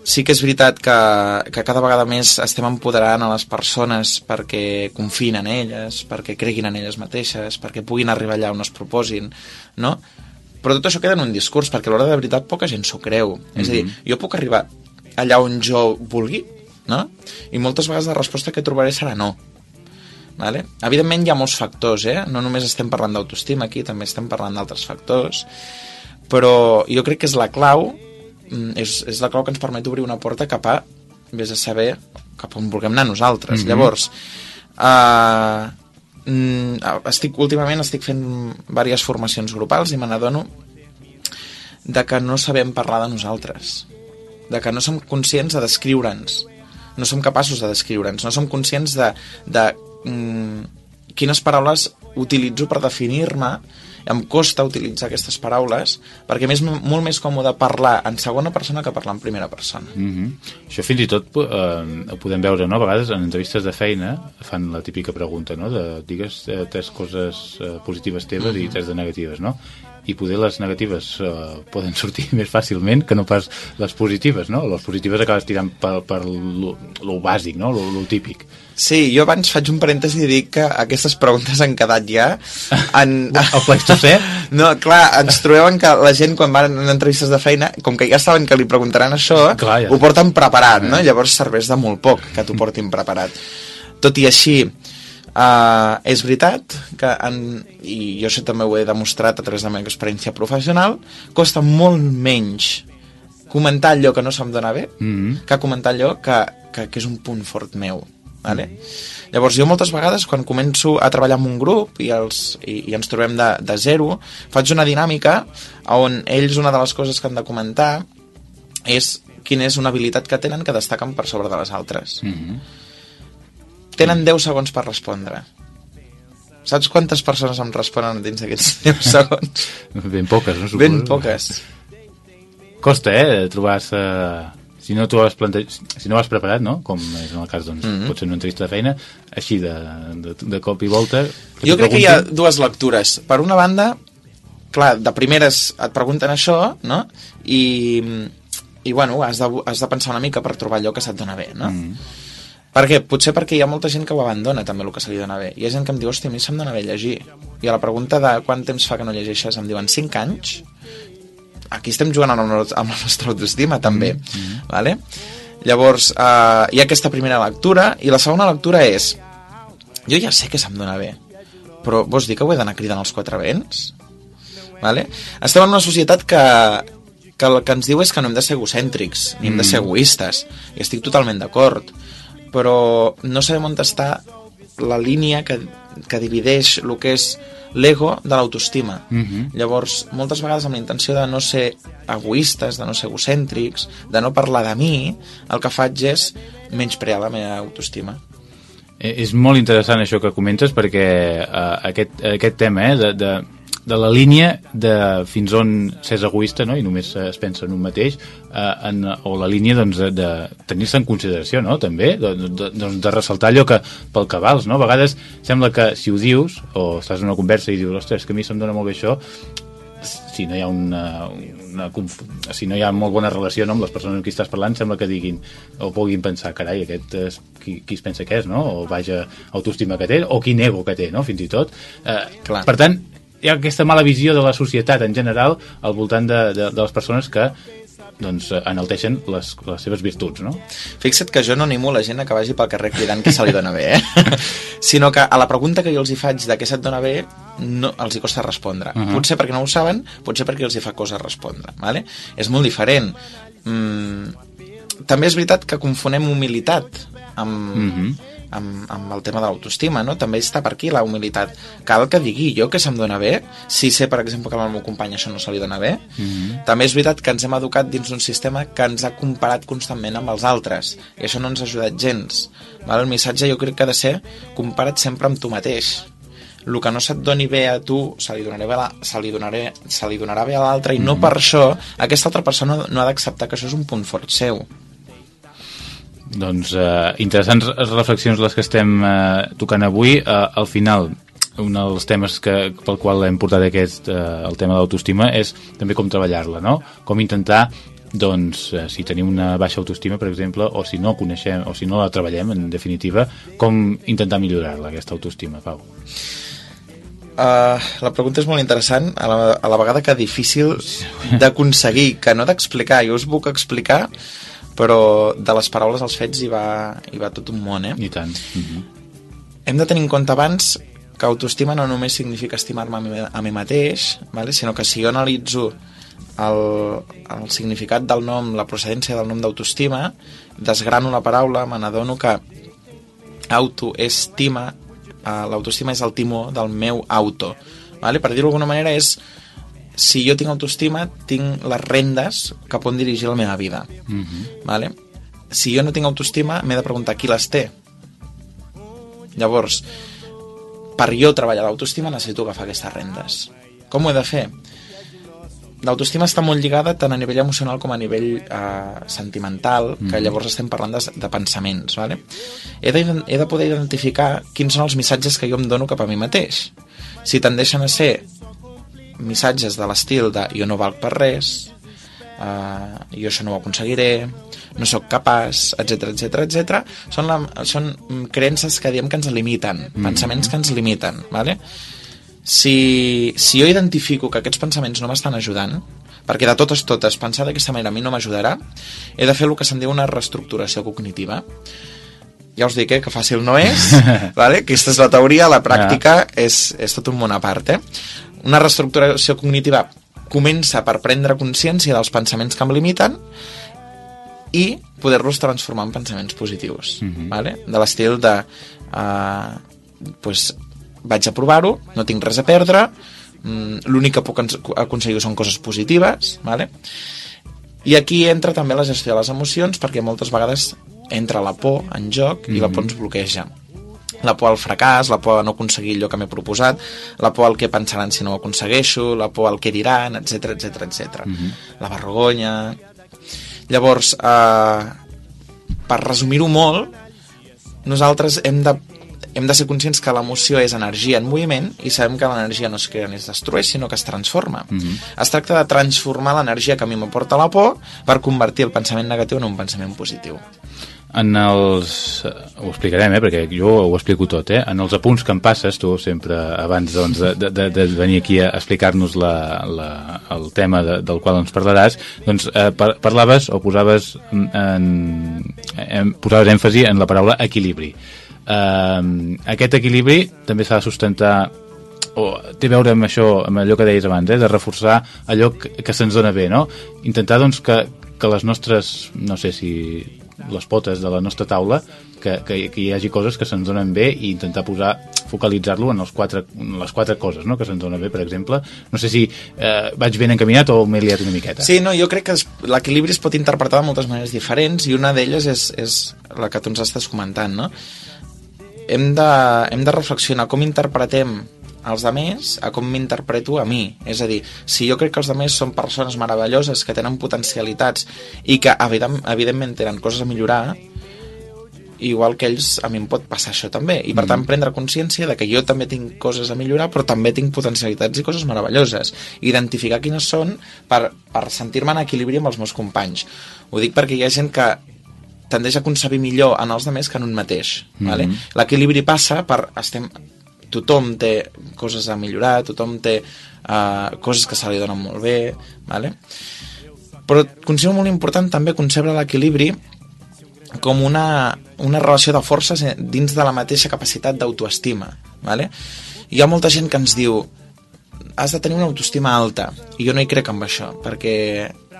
sí que és veritat que, que cada vegada més estem empoderant a les persones perquè confin en elles, perquè creguin en elles mateixes, perquè puguin arribar allà on es proposin, no? Però tot això queda en un discurs, perquè a l'hora de veritat poca gent s'ho creu. Mm -hmm. És a dir, mhm. jo puc arribar allà on jo vulgui, no? I moltes vegades la resposta que trobaré serà no. Vale? Evidentment hi ha molts factors, eh? No només estem parlant d'autoestima aquí, també estem parlant d'altres factors, però jo crec que és la clau és, és la clau que ens permet obrir una porta cap a, vés a saber, cap on vulguem anar nosaltres. Mm -hmm. Llavors, uh, estic, últimament estic fent diverses formacions grupals i me n'adono de que no sabem parlar de nosaltres, de que no som conscients de descriure'ns, no som capaços de descriure'ns, no som conscients de, de mm, quines paraules utilitzo per definir-me em costa utilitzar aquestes paraules perquè m'és molt més còmode parlar en segona persona que parlar en primera persona. Mm -hmm. Això fins i tot eh, ho podem veure, no? A vegades en entrevistes de feina fan la típica pregunta, no? De, digues eh, tres coses eh, positives teves mm -hmm. i tres de negatives, no? i poder les negatives uh, poden [laughs] sortir més fàcilment que no pas les positives, no? Les positives acabes tirant per, per lo, lo bàsic, no? Lo, lo típic. Sí, jo abans faig un parèntesi i dic que aquestes preguntes han quedat ja en... [laughs] El Pleistocè? No, clar, ens trobem que la gent quan van en entrevistes de feina, com que ja saben que li preguntaran això, Clar, ja. ho porten preparat, no? Llavors serveix de molt poc que t'ho portin preparat. Tot i així, Uh, és veritat que, en, i jo això també ho he demostrat a través de la meva experiència professional, costa molt menys comentar allò que no se'm dona bé Mm -hmm. que comentar allò que, que, que és un punt fort meu. Vale? Llavors jo moltes vegades quan començo a treballar amb un grup i, els, i, i ens trobem de, de zero, faig una dinàmica on ells una de les coses que han de comentar és quina és una habilitat que tenen que destaquen per sobre de les altres. Mm -hmm. Tenen 10 segons per respondre. Saps quantes persones em responen dins d'aquests [laughs] 10 segons? Ben poques, no? Suposo. Ben poques. Costa, eh, trobar-se... Si no t'ho has plantejat, si no has preparat, no? Com és en el cas, doncs, mm. -hmm. pot ser una entrevista de feina, així de, de, de cop i volta... Jo crec que hi ha dues lectures. Per una banda, clar, de primeres et pregunten això, no? I, i bueno, has de, has de pensar una mica per trobar allò que se't dona bé, no? Mm. Per què? Potser perquè hi ha molta gent que ho abandona també el que se li dona bé. Hi ha gent que em diu, hòstia, a mi se'm dona bé llegir. I a la pregunta de quant temps fa que no llegeixes em diuen 5 anys. Aquí estem jugant amb, el, amb la nostra autoestima també. Mm. Vale? Llavors, eh, hi ha aquesta primera lectura i la segona lectura és jo ja sé que se'm dona bé, però vols dir que ho he d'anar cridant als quatre vents? Vale? Estem en una societat que, que el que ens diu és que no hem de ser egocèntrics, ni hem de ser Mm. egoistes, i estic totalment d'acord, però no sabem on està la línia que, que divideix el que és l'ego de l'autoestima. Mhm. Llavors, moltes vegades amb la intenció de no ser egoistes, de no ser egocèntrics, de no parlar de mi, el que faig és menysprear la meva autoestima. Eh, És molt interessant això que comentes perquè uh, aquest, aquest tema eh, de, de, de la línia de fins on s'és egoista no? i només es pensa en un mateix eh, en, o la línia doncs, de, de tenir-se en consideració no? també, de, de, doncs, de ressaltar allò que pel que vals, no? a vegades sembla que si ho dius o estàs en una conversa i dius ostres, que a mi se'm dona molt bé això si no hi ha una, una si no hi ha molt bona relació no, amb les persones amb qui estàs parlant sembla que diguin o puguin pensar, carai, aquest és, qui, qui es pensa que és, no? o vaja autoestima que té o quin ego que té, no? fins i tot eh, Clar. per tant, hi ha aquesta mala visió de la societat en general al voltant de, de, de les persones que doncs, enalteixen les, les seves virtuts, no? Fixa't que jo no animo la gent a que vagi pel carrer cridant que se li dona bé, eh? [laughs] sinó que a la pregunta que jo els hi faig de què se't dona bé, no, els hi costa respondre. Uh. -huh. Potser perquè no ho saben, potser perquè els hi fa cosa respondre. Vale? És molt diferent. Mm, també és veritat que confonem humilitat amb, Mhm. Amb, amb el tema de l'autoestima, no? També està per aquí la humilitat. Cal que digui jo que se'm dona bé, si sé, per exemple, que al meu company això no se li dona bé, Mhm. també és veritat que ens hem educat dins d'un sistema que ens ha comparat constantment amb els altres i això no ens ha ajudat gens. Val? El missatge jo crec que ha de ser compara't sempre amb tu mateix. El que no se't doni bé a tu se li, donaré bé a la, se li, donaré, se li donarà bé a l'altre i no Mhm. per això aquesta altra persona no ha d'acceptar que això és un punt fort seu. Doncs eh, interessants reflexions les que estem eh, tocant avui. Eh, al final, un dels temes que, pel qual hem portat aquest, eh, el tema de l'autoestima és també com treballar-la, no? Com intentar doncs, eh, si tenim una baixa autoestima, per exemple, o si no coneixem, o si no la treballem, en definitiva, com intentar millorar-la, aquesta autoestima, Pau? Uh, la pregunta és molt interessant, a la, a la vegada que difícil [laughs] d'aconseguir, que no d'explicar. Jo us puc explicar, però de les paraules als fets hi va, hi va tot un món, eh? I tant. Mm -hmm. Hem de tenir en compte abans que autoestima no només significa estimar-me a, mi, a mi mateix, vale? sinó que si jo analitzo el, el significat del nom, la procedència del nom d'autoestima, desgrano la paraula, me n'adono que autoestima, eh, l'autoestima és el timó del meu auto. Vale? Per dir-ho d'alguna manera és si jo tinc autoestima, tinc les rendes cap on dirigir la meva vida. Mm -hmm. Vale? Si jo no tinc autoestima, m'he de preguntar qui les té. Llavors, per jo treballar l'autoestima necessito agafar aquestes rendes. Com ho he de fer? L'autoestima està molt lligada tant a nivell emocional com a nivell eh, sentimental, que Mhm. llavors estem parlant de, de pensaments. Vale? He, de, he de poder identificar quins són els missatges que jo em dono cap a mi mateix. Si tendeixen a ser missatges de l'estil de jo no valc per res, uh, jo això no ho aconseguiré, no sóc capaç, etc etc etc. Són, la, són creences que diem que ens limiten, mm -hmm. pensaments que ens limiten, ¿vale? Si, si jo identifico que aquests pensaments no m'estan ajudant, perquè de totes totes pensar d'aquesta manera a mi no m'ajudarà, he de fer el que se'n diu una reestructuració cognitiva. Ja us dic eh, que fàcil no és, [laughs] vale? aquesta és la teoria, la pràctica yeah. és, és tot un món a part. Eh? Una reestructuració cognitiva comença per prendre consciència dels pensaments que em limiten i poder-los transformar en pensaments positius, mm -hmm. vale? de l'estil de uh, pues, vaig a provar-ho, no tinc res a perdre, mm, l'únic que puc aconseguir són coses positives, vale? i aquí entra també la gestió de les emocions perquè moltes vegades entra la por en joc mm -hmm. i la por ens bloqueja la por al fracàs, la por a no aconseguir allò que m'he proposat, la por al que pensaran si no ho aconsegueixo, la por al que diran, etc etc etc. La vergonya, Llavors, eh, per resumir-ho molt, nosaltres hem de, hem de ser conscients que l'emoció és energia en moviment i sabem que l'energia no es crea ni es destrueix, sinó que es transforma. Mm -hmm. Es tracta de transformar l'energia que a mi m'aporta la por per convertir el pensament negatiu en un pensament positiu en els... ho explicarem, eh, perquè jo ho explico tot, eh? en els apunts que em passes tu sempre, abans doncs, de, de, de venir aquí a explicar-nos el tema de, del qual ens parlaràs doncs eh, par parlaves o posaves en, en, posaves èmfasi en la paraula equilibri eh, aquest equilibri també s'ha de sustentar o té a veure amb això, amb allò que deies abans, eh, de reforçar allò que, que se'ns dona bé, no? Intentar, doncs, que, que les nostres, no sé si les potes de la nostra taula que, que, que hi hagi coses que se'ns donen bé i intentar posar, focalitzar-lo en, els quatre, en les quatre coses no? que se'ns donen bé, per exemple. No sé si eh, vaig ben encaminat o m'he liat una miqueta. Sí, no, jo crec que l'equilibri es pot interpretar de moltes maneres diferents i una d'elles és, és la que tu ens estàs comentant, no? Hem de, hem de reflexionar com interpretem els altres a com m'interpreto a mi. És a dir, si jo crec que els altres són persones meravelloses que tenen potencialitats i que evident, evidentment tenen coses a millorar, igual que ells, a mi em pot passar això també. I per mm. tant prendre consciència de que jo també tinc coses a millorar, però també tinc potencialitats i coses meravelloses. Identificar quines són per, per sentir-me en equilibri amb els meus companys. Ho dic perquè hi ha gent que tendeix a concebir millor en els altres que en un mateix. Mm -hmm. vale? L'equilibri passa per... Estem, tothom té coses a millorar, tothom té uh, coses que se li donen molt bé, vale? però considero molt important també concebre l'equilibri com una, una relació de forces dins de la mateixa capacitat d'autoestima. Vale? Hi ha molta gent que ens diu has de tenir una autoestima alta i jo no hi crec amb això perquè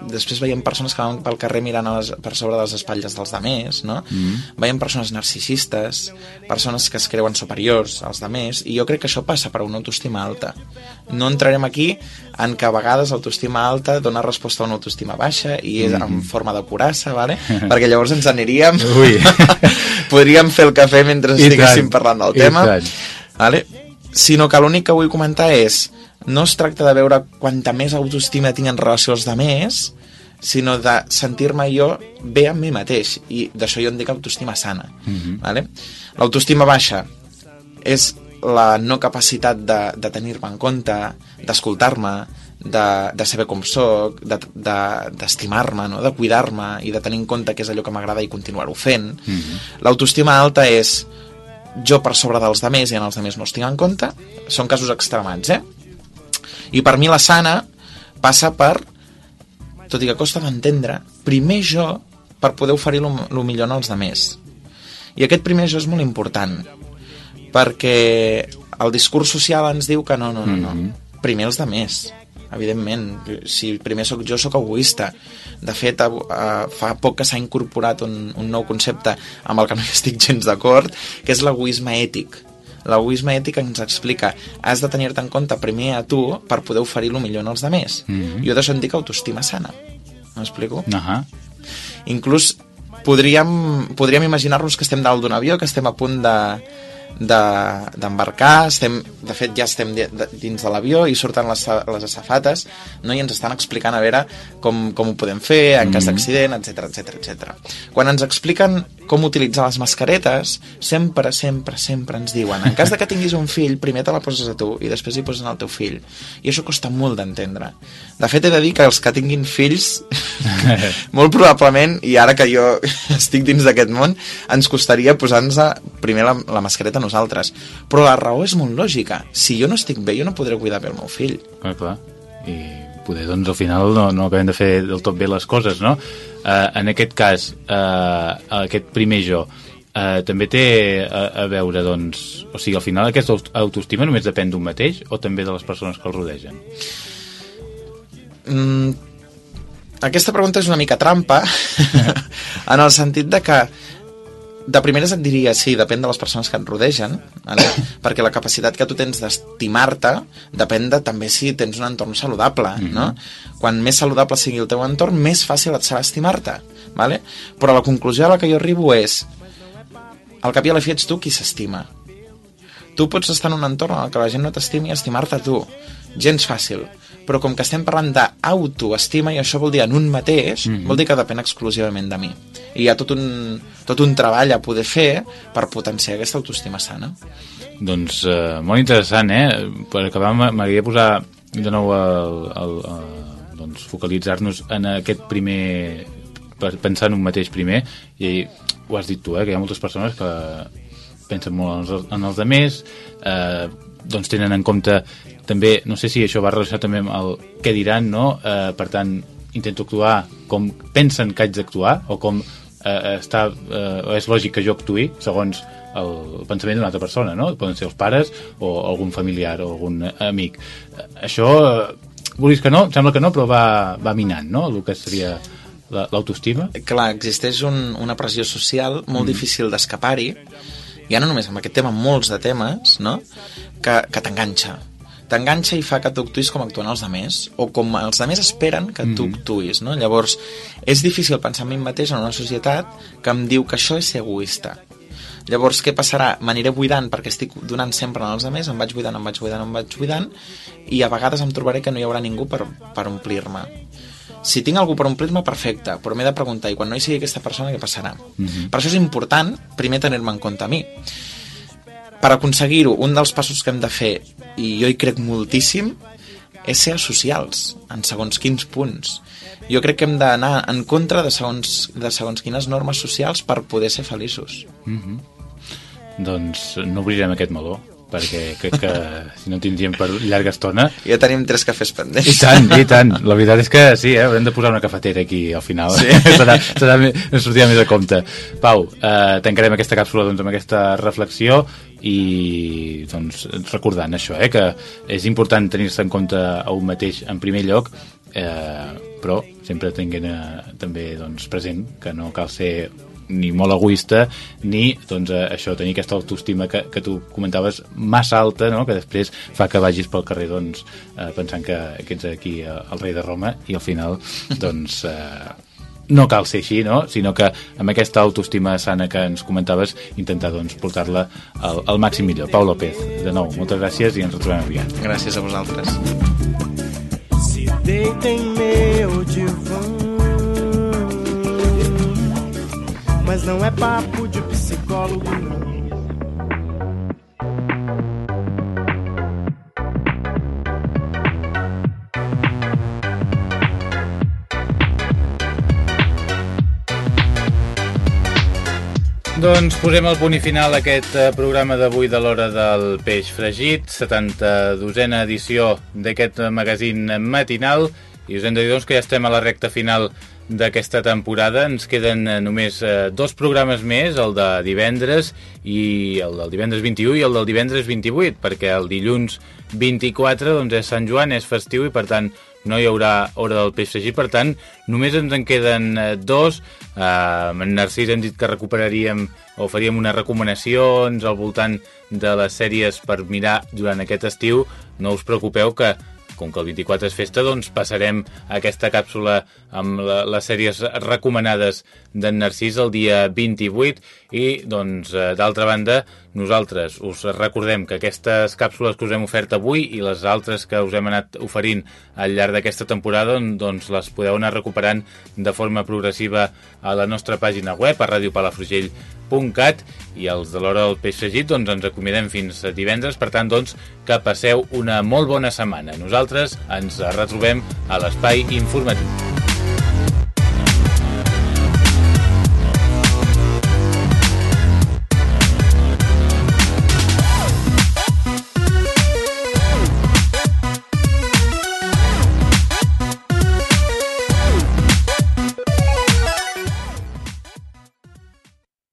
després veiem persones que van pel carrer mirant les, per sobre de les espatlles dels demés, no? Mm -hmm. Veiem persones narcisistes, persones que es creuen superiors als demés, i jo crec que això passa per una autoestima alta. No entrarem aquí en que a vegades l'autoestima alta dona resposta a una autoestima baixa i és mm -hmm. en forma de curassa, vale? [laughs] perquè llavors ens aniríem... Ui. [laughs] Podríem fer el cafè mentre I estiguéssim tant. parlant del tema. Vale? Sinó que l'únic que vull comentar és no es tracta de veure quanta més autoestima tinc en relació als demés, sinó de sentir-me jo bé amb mi mateix i d'això jo en dic autoestima sana mm -hmm. vale? l'autoestima baixa és la no capacitat de, de tenir-me en compte d'escoltar-me de, de saber com sóc d'estimar-me, de, de, no? de cuidar-me i de tenir en compte què és allò que m'agrada i continuar-ho fent mm -hmm. l'autoestima alta és jo per sobre dels demés i en els demés no els tinc en compte són casos extremats, eh? I per mi la sana passa per, tot i que costa d'entendre, primer jo per poder oferir el millor als demés. I aquest primer jo és molt important, perquè el discurs social ens diu que no, no, no, no. Mm -hmm. primer els demés evidentment, si primer sóc jo sóc egoista de fet fa poc que s'ha incorporat un, un nou concepte amb el que no estic gens d'acord que és l'egoisme ètic L'egoisme ètic ens explica has de tenir-te en compte primer a tu per poder oferir el millor als altres. Mm -hmm. Jo d'això en dic autoestima sana. M'explico? Uh -huh. Inclús podríem, podríem imaginar-nos que estem dalt d'un avió, que estem a punt de- d'embarcar, de, estem, de fet ja estem dins de l'avió i surten les, les asafates no? i ens estan explicant a veure com, com ho podem fer en cas Mhm. d'accident, etc etc etc. Quan ens expliquen com utilitzar les mascaretes, sempre, sempre, sempre ens diuen en cas de que tinguis un fill, primer te la poses a tu i després hi posen al teu fill. I això costa molt d'entendre. De fet, he de dir que els que tinguin fills, [laughs] molt probablement, i ara que jo [laughs] estic dins d'aquest món, ens costaria posar-nos primer la, la mascareta nosaltres. Però la raó és molt lògica. Si jo no estic bé, jo no podré cuidar bé el meu fill. Clar, clar. I poder, doncs, al final no, no acabem de fer del tot bé les coses, no? Uh, en aquest cas, uh, aquest primer jo, uh, també té a, a veure, doncs... O sigui, al final aquesta aut- autoestima només depèn d'un mateix o també de les persones que el rodegen? Mm, aquesta pregunta és una mica trampa [laughs] en el sentit de que de primeres et diria, sí, depèn de les persones que et rodegen, vale? [coughs] perquè la capacitat que tu tens d'estimar-te depèn de també si tens un entorn saludable, Mhm. no? Quan més saludable sigui el teu entorn, més fàcil et serà estimar-te, vale? però la conclusió a la que jo arribo és al cap i a la fi ets tu qui s'estima. Tu pots estar en un entorn en el que la gent no t'estimi i estimar-te tu. Gens fàcil. Però com que estem parlant d'autoestima, i això vol dir en un mateix, mm. -hmm. vol dir que depèn exclusivament de mi. I hi ha tot un, tot un treball a poder fer per potenciar aquesta autoestima sana. Doncs uh, molt interessant, eh? Per acabar, m'a- m'agradaria posar de nou el, el, el, doncs, focalitzar-nos en aquest primer per pensar en un mateix primer i ho has dit tu, eh? que hi ha moltes persones que pensen molt en els, en els altres eh, doncs tenen en compte també, no sé si això va relacionat també amb el què diran, no? Eh, per tant, intento actuar com pensen que haig d'actuar o com eh, està, eh, és lògic que jo actuï segons el pensament d'una altra persona, no? Poden ser els pares o algun familiar o algun amic. Eh, Això, eh, vulguis que no, em sembla que no, però va, va minant, no?, el que seria la- l'autoestima. Clar, existeix un, una pressió social molt Mm. difícil d'escapar-hi, ja no només amb aquest tema, molts de temes, no? que, que t'enganxa. T'enganxa i fa que tu actuïs com actuen els altres, o com els altres esperen que tu Mhm. actuïs, no? Llavors, és difícil pensar en mi mateix en una societat que em diu que això és ser egoista. Llavors, què passarà? M'aniré buidant perquè estic donant sempre als altres, em vaig buidant, em vaig buidant, em vaig buidant, i a vegades em trobaré que no hi haurà ningú per, per omplir-me. Si tinc algú per omplir-me, perfecte, però m'he de preguntar, i quan no hi sigui aquesta persona, què passarà? Mhm. Per això és important, primer, tenir-me en compte a mi. Per aconseguir-ho, un dels passos que hem de fer, i jo hi crec moltíssim, és ser socials, en segons quins punts. Jo crec que hem d'anar en contra de segons, de segons quines normes socials per poder ser feliços. Mm Doncs no obrirem aquest meló, perquè crec que [laughs] si no tindríem per llarga estona... Ja tenim tres cafès pendents. I tant, i tant. La veritat és que sí, eh? haurem de posar una cafetera aquí al final. Sí. [laughs] serà, serà, ens sortirà més a compte. Pau, eh, tancarem aquesta càpsula doncs, amb aquesta reflexió i doncs, recordant això, eh, que és important tenir-se en compte a un mateix en primer lloc, eh, però sempre tinguent eh, també doncs, present que no cal ser ni molt egoista, ni doncs, eh, això, tenir aquesta autoestima que, que tu comentaves massa alta, no? que després fa que vagis pel carrer doncs, eh, pensant que, que ets aquí eh, el rei de Roma i al final doncs, eh, no cal ser així, no? sinó que amb aquesta autoestima sana que ens comentaves intentar doncs, portar-la al, al màxim millor. Pau López, de nou, moltes gràcies i ens retrobem aviat. Gràcies a vosaltres. Se deita em meu divã. Mas não é papo de psicólogo, não. Doncs posem el punt i final aquest eh, programa d'avui de l'hora del peix fregit, 72a edició d'aquest magazín matinal, i us hem de dir doncs, que ja estem a la recta final d'aquesta temporada. Ens queden eh, només eh, dos programes més, el de divendres i el del divendres 21 i el del divendres 28, perquè el dilluns 24 doncs, és Sant Joan, és festiu i per tant no hi haurà hora del fregit, per tant només ens en queden eh, dos. Eh, en Narcís hem dit que recuperaríem o faríem unes recomanacions al voltant de les sèries per mirar durant aquest estiu. No us preocupeu que com que el 24 és festa, doncs passarem aquesta càpsula amb la, les sèries recomanades d'en Narcís el dia 28 i, doncs, eh, d'altra banda, nosaltres us recordem que aquestes càpsules que us hem ofert avui i les altres que us hem anat oferint al llarg d'aquesta temporada, doncs les podeu anar recuperant de forma progressiva a la nostra pàgina web, a radiopalafrugell.cat i els de l'hora del peix fregit doncs ens acomiadem fins a divendres, per tant doncs que passeu una molt bona setmana. Nosaltres ens retrobem a l'espai informatiu.